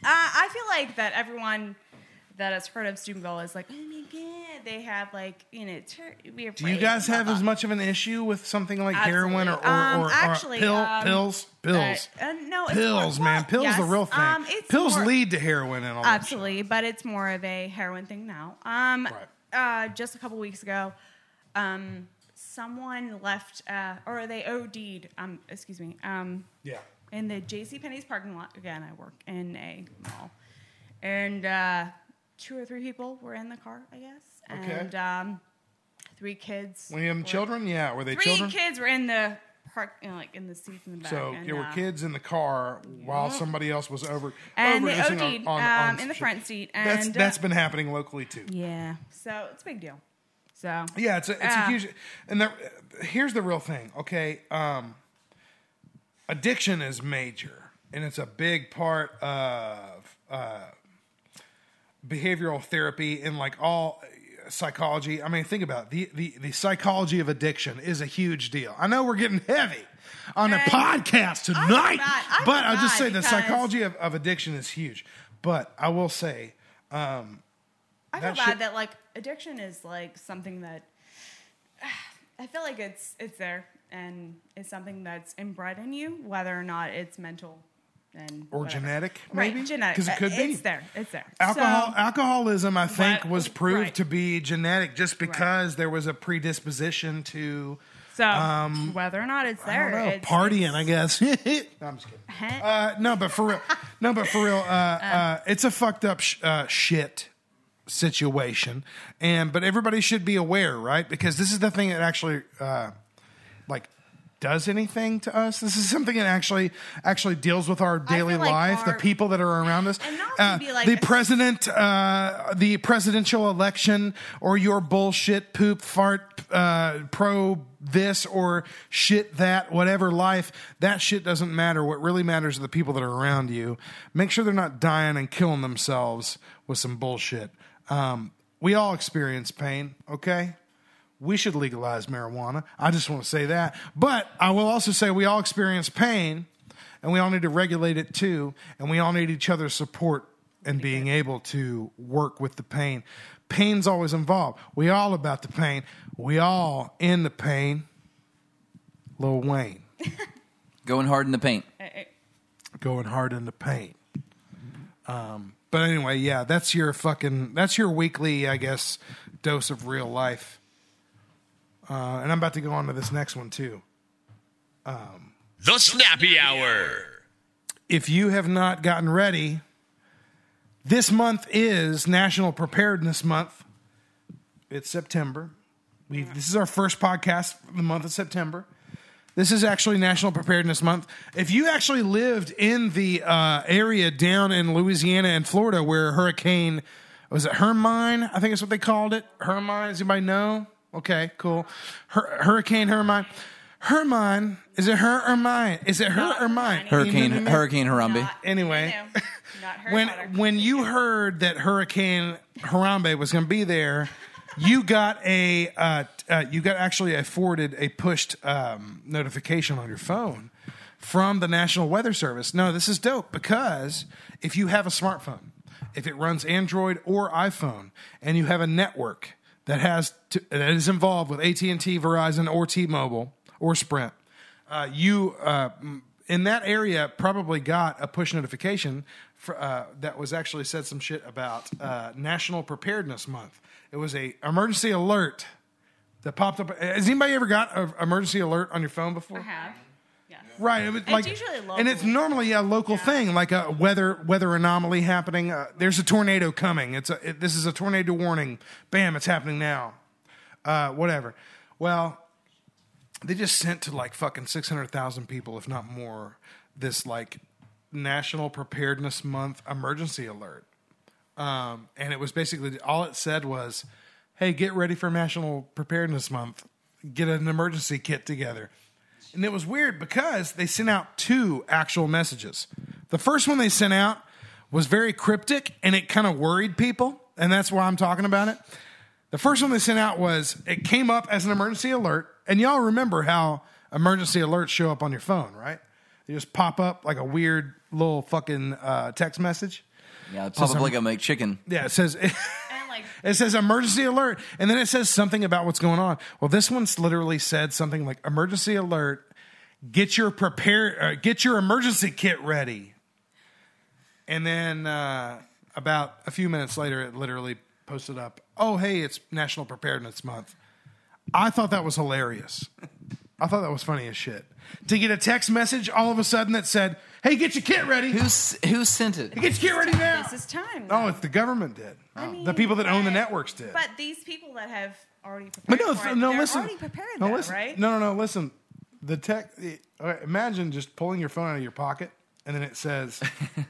I feel like that everyone that has heard of Steubenville is like, oh they have like you know, ter- we're Do you guys have as much of an issue with something like heroin or or, Um, or, or actually, pill, um, pills? Pills. Uh, uh, no, it's pills, man. Pills yes, the real thing. um, it's pills more- lead to heroin and all that. Absolutely, but it's more of a heroin thing now. Um, uh, just a couple weeks ago, um, someone left, uh, or they OD'd. Um, excuse me. Um, Yeah. In the J.C. Penney's parking lot. Again, I work in a mall, and uh, two or three people were in the car, I guess, Okay. and um, three kids. When you have were- children, yeah, were they three children? kids were in the park, you know, like in the seats in the back. So and, there were uh, kids in the car while somebody else was over And they overdosing OD'd, on, on, um, in the shit. front seat, that's and, uh, that's been happening locally too. Yeah, so it's a big deal. So Yeah, it's a, it's uh, a huge. And the, here's the real thing, okay? Um, addiction is major. and it's a big part of uh, behavioral therapy and like all psychology. I mean, think about it. the the the psychology of addiction is a huge deal. I know we're getting heavy on the And podcast I feel tonight. I but I'll just say the psychology of, of addiction is huge. But I will say, um, I feel that bad that like addiction is like something that I feel like it's it's there and it's something that's inbred in you, whether or not it's mental and or whatever. genetic, right? maybe Genetic, because it could be. It's there. It's there. Alcohol, So- alcoholism, I think, Right, was proved right. to be genetic just because there was a predisposition to So um, whether or not it's I there, know, it's, partying. I guess. no, I'm just kidding. Uh, no, but for real, no, but for real, uh, uh, it's a fucked up sh- uh, shit situation, and but everybody should be aware, right? Because this is the thing that actually, uh, like. Does anything to us? This is something that actually actually deals with our daily like life, the people that are around us. not Uh, be like the a- president, uh, the presidential election, or your bullshit poop fart uh, pro this or shit that, whatever life. That shit doesn't matter. What really matters are the people that are around you. Make sure they're not dying and killing themselves with some bullshit. Um, we all experience pain. Okay we should legalize marijuana. I just want to say that. But I will also say we all experience pain and we all need to regulate it too. And we all need each other's support and being able to work with the pain. Pain's always involved. We all about the pain. We all in the pain. Lil Wayne Going hard in the paint. going hard in the paint. Um, but anyway, yeah, that's your fucking that's your weekly, I guess, dose of real life. Uh, and I'm about to go on to this next one too. Um, The Snappy Hour. if you have not gotten ready, this month is National Preparedness Month. It's September. We this is our first podcast for the month of September. This is actually National Preparedness Month. If you actually lived in the uh, area down in Louisiana and Florida where Hurricane was it Hermine? I think that's what they called it. Hermine. Does anybody know? Okay, cool. Hur- Hurricane Hermine. Hermine. Is it her or mine? Is it her or mine? Hurricane Hurricane Harambe. Anyway, when when you heard that Hurricane Harambe was going to be there, you got a uh, uh, you got actually a forwarded a pushed um, notification on your phone from the National Weather Service. No, this is dope because if you have a smartphone, if it runs Android or iPhone, and you have a network that has to, that is involved with AT and T, Verizon, or T-Mobile or Sprint, uh, you uh, in that area probably got a push notification for, uh, that was actually said some shit about uh, National Preparedness Month. It was a emergency alert that popped up. Has anybody ever got an emergency alert on your phone before? I have. Right. It was It's like, usually local. and it's normally a local thing, like a weather weather anomaly happening. Uh, there's a tornado coming. It's a it, this is a tornado warning. Bam! It's happening now. Uh, whatever. Well, they just sent to like fucking six hundred thousand people, if not more, this like National Preparedness Month emergency alert. Um, and it was basically all it said was, "Hey, get ready for National Preparedness Month. Get an emergency kit together." And it was weird because they sent out two actual messages. The first one they sent out was very cryptic and it kind of worried people, and that's why I'm talking about it. The first one they sent out was it came up as an emergency alert, and y'all remember how emergency alerts show up on your phone, right? They just pop up like a weird little fucking uh, text message. Yeah, it Says pop up like a McChicken. Yeah, it says it says emergency alert, and then it says something about what's going on. Well, this one's literally said something like emergency alert. Get your prepare, uh, get your emergency kit ready. And then uh, about a few minutes later, it literally posted up. Oh, hey, it's National Preparedness Month. I thought that was hilarious. I thought that was funny as shit. To get a text message all of a sudden that said, "Hey, get your kit ready." Who's who sent it? Get your kit ready now. This is time. Oh, it's the government did. Oh. the people that own the networks did. But these people that have already prepared But prepared no, for it, no, they're listen. already prepared no, that, listen. right? No, no, no. Listen. The tech. the- all right, imagine just pulling your phone out of your pocket, and then it says,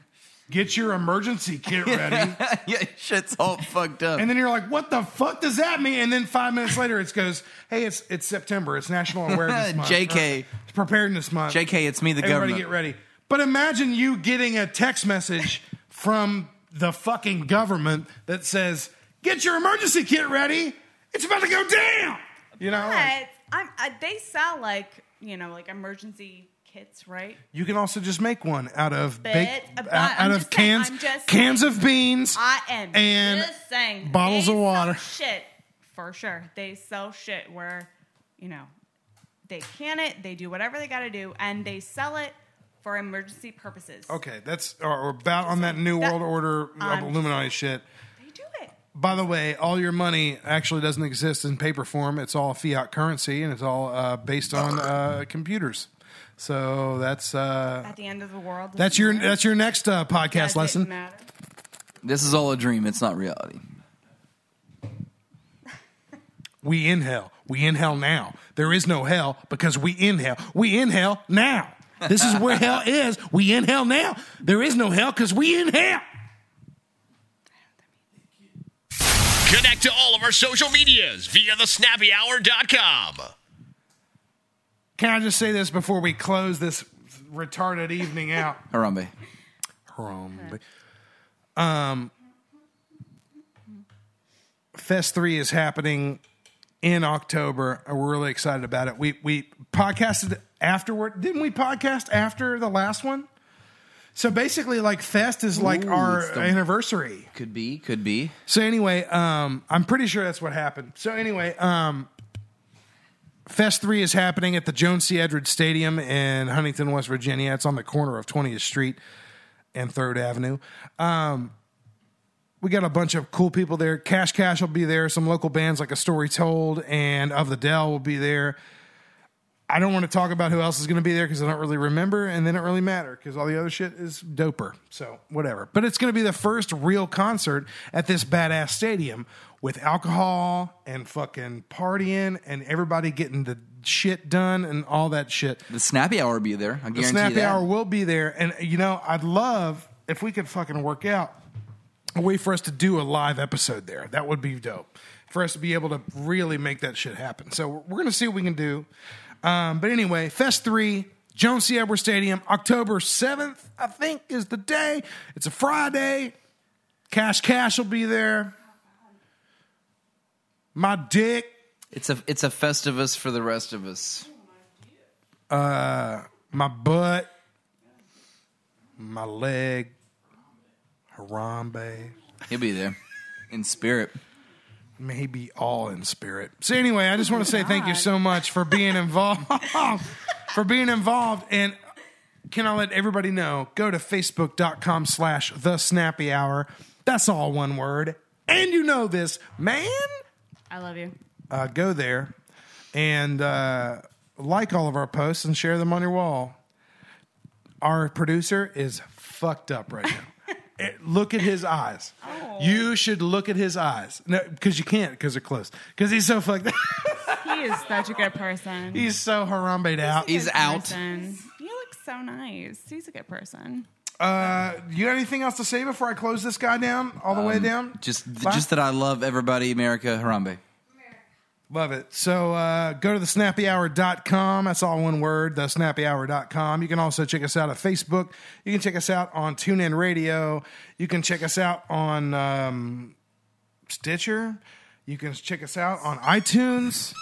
"Get your emergency kit ready." yeah, shit's all fucked up. And then you're like, "What the fuck does that mean?" And then five minutes later, it goes, "Hey, it's it's September. It's National Awareness Month. JK. or It's Preparedness Month. JK, it's me, the Everybody government. get ready." But imagine you getting a text message from the fucking government that says, "Get your emergency kit ready. It's about to go down." You know, like, But I'm, I, they sell like you know like emergency kits, right? you can also just make one out of But, bake, but out, out of just saying- cans, cans saying. of beans. I am and just saying bottles of water. sell shit for sure. They sell shit where you know they can it, they do whatever they got to do, and they sell it for emergency purposes. Okay, that's or, or about on that new That- world order I'm- Illuminati shit. They do it. By the way, all your money actually doesn't exist in paper form. It's all fiat currency, and it's all uh, based on uh, computers. So that's uh, At the end of the world. that's your that's your next uh, podcast lesson. Matter. This is all a dream. It's not reality. We inhale. We inhale now. There is no hell because we inhale. We inhale now. This is where hell is. We in hell now. There is no hell because we in hell. Connect to all of our social medias via thesnappyhour.com. Can I just say this before we close this retarded evening out? Harambe. Harambe. Um, Fest three is happening in October. We're really excited about it. We we podcasted afterward. Didn't we podcast after the last one? So basically, like Fest is like Ooh, our the- anniversary. Could be. Could be. So anyway, um, I'm pretty sure that's what happened. So anyway, um, Fest three is happening at the Joan C. Edwards Stadium in Huntington, West Virginia. It's on the corner of 20th Street and Third Avenue. Um, we got a bunch of cool people there. Cash Cash will be there. Some local bands like A Story Told and Of the Dell will be there. I don't want to talk about who else is going to be there because I don't really remember, and they don't really matter because all the other shit is doper. So whatever. But it's going to be the first real concert at this badass stadium with alcohol and fucking partying and everybody getting the shit done and all that shit. The Snappy Hour will be there. I The guarantee Snappy that. Hour will be there, and you know I'd love if we could fucking work out a way for us to do a live episode there. That would be dope for us to be able to really make that shit happen. So we're gonna see what we can do. Um, but anyway, Fest three, Joan C. Edwards Stadium, October seventh, I think is the day. It's a Friday. Cash Cash will be there. My dick. It's a it's a festivus for the rest of us. uh, my butt, my leg, Harambe. He'll be there in spirit. Maybe all in spirit. So anyway, I just want to say thank you so much for being involved, for being involved. And can I let everybody know? Go to facebook.com slash the snappy hour. That's all one word. And you know this, man. I love you. uh, go there and uh, like all of our posts and share them on your wall. Our producer is fucked up right now. Look at his eyes. You should look at his eyes. No, because you can't because they're closed. Because he's so fucked. He is such a good person. he's so harambeed out. He's out. Person. You look so nice. He's a good person. Uh, you got anything else to say before I close this guy down all the way Um, down? Just Bye. just that I love everybody, America, Harambe. Love it. So uh, go to thesnappyhour.com. That's all one word, thesnappyhour.com. You can also check us out at Facebook. You can check us out on TuneIn Radio. You can check us out on um, Stitcher. You can check us out on iTunes.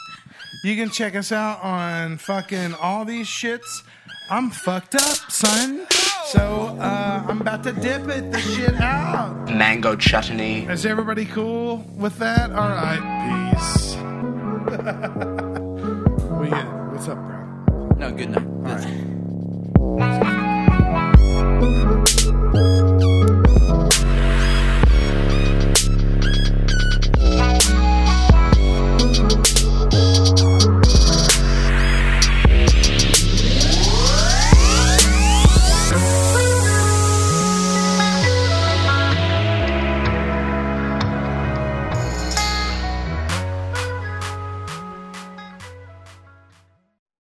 You can check us out on fucking all these shits. I'm fucked up, son. So uh, I'm about to dip it the shit out. Mango chutney. Is everybody cool with that? All right, peace. what what's up, bro? No, good night.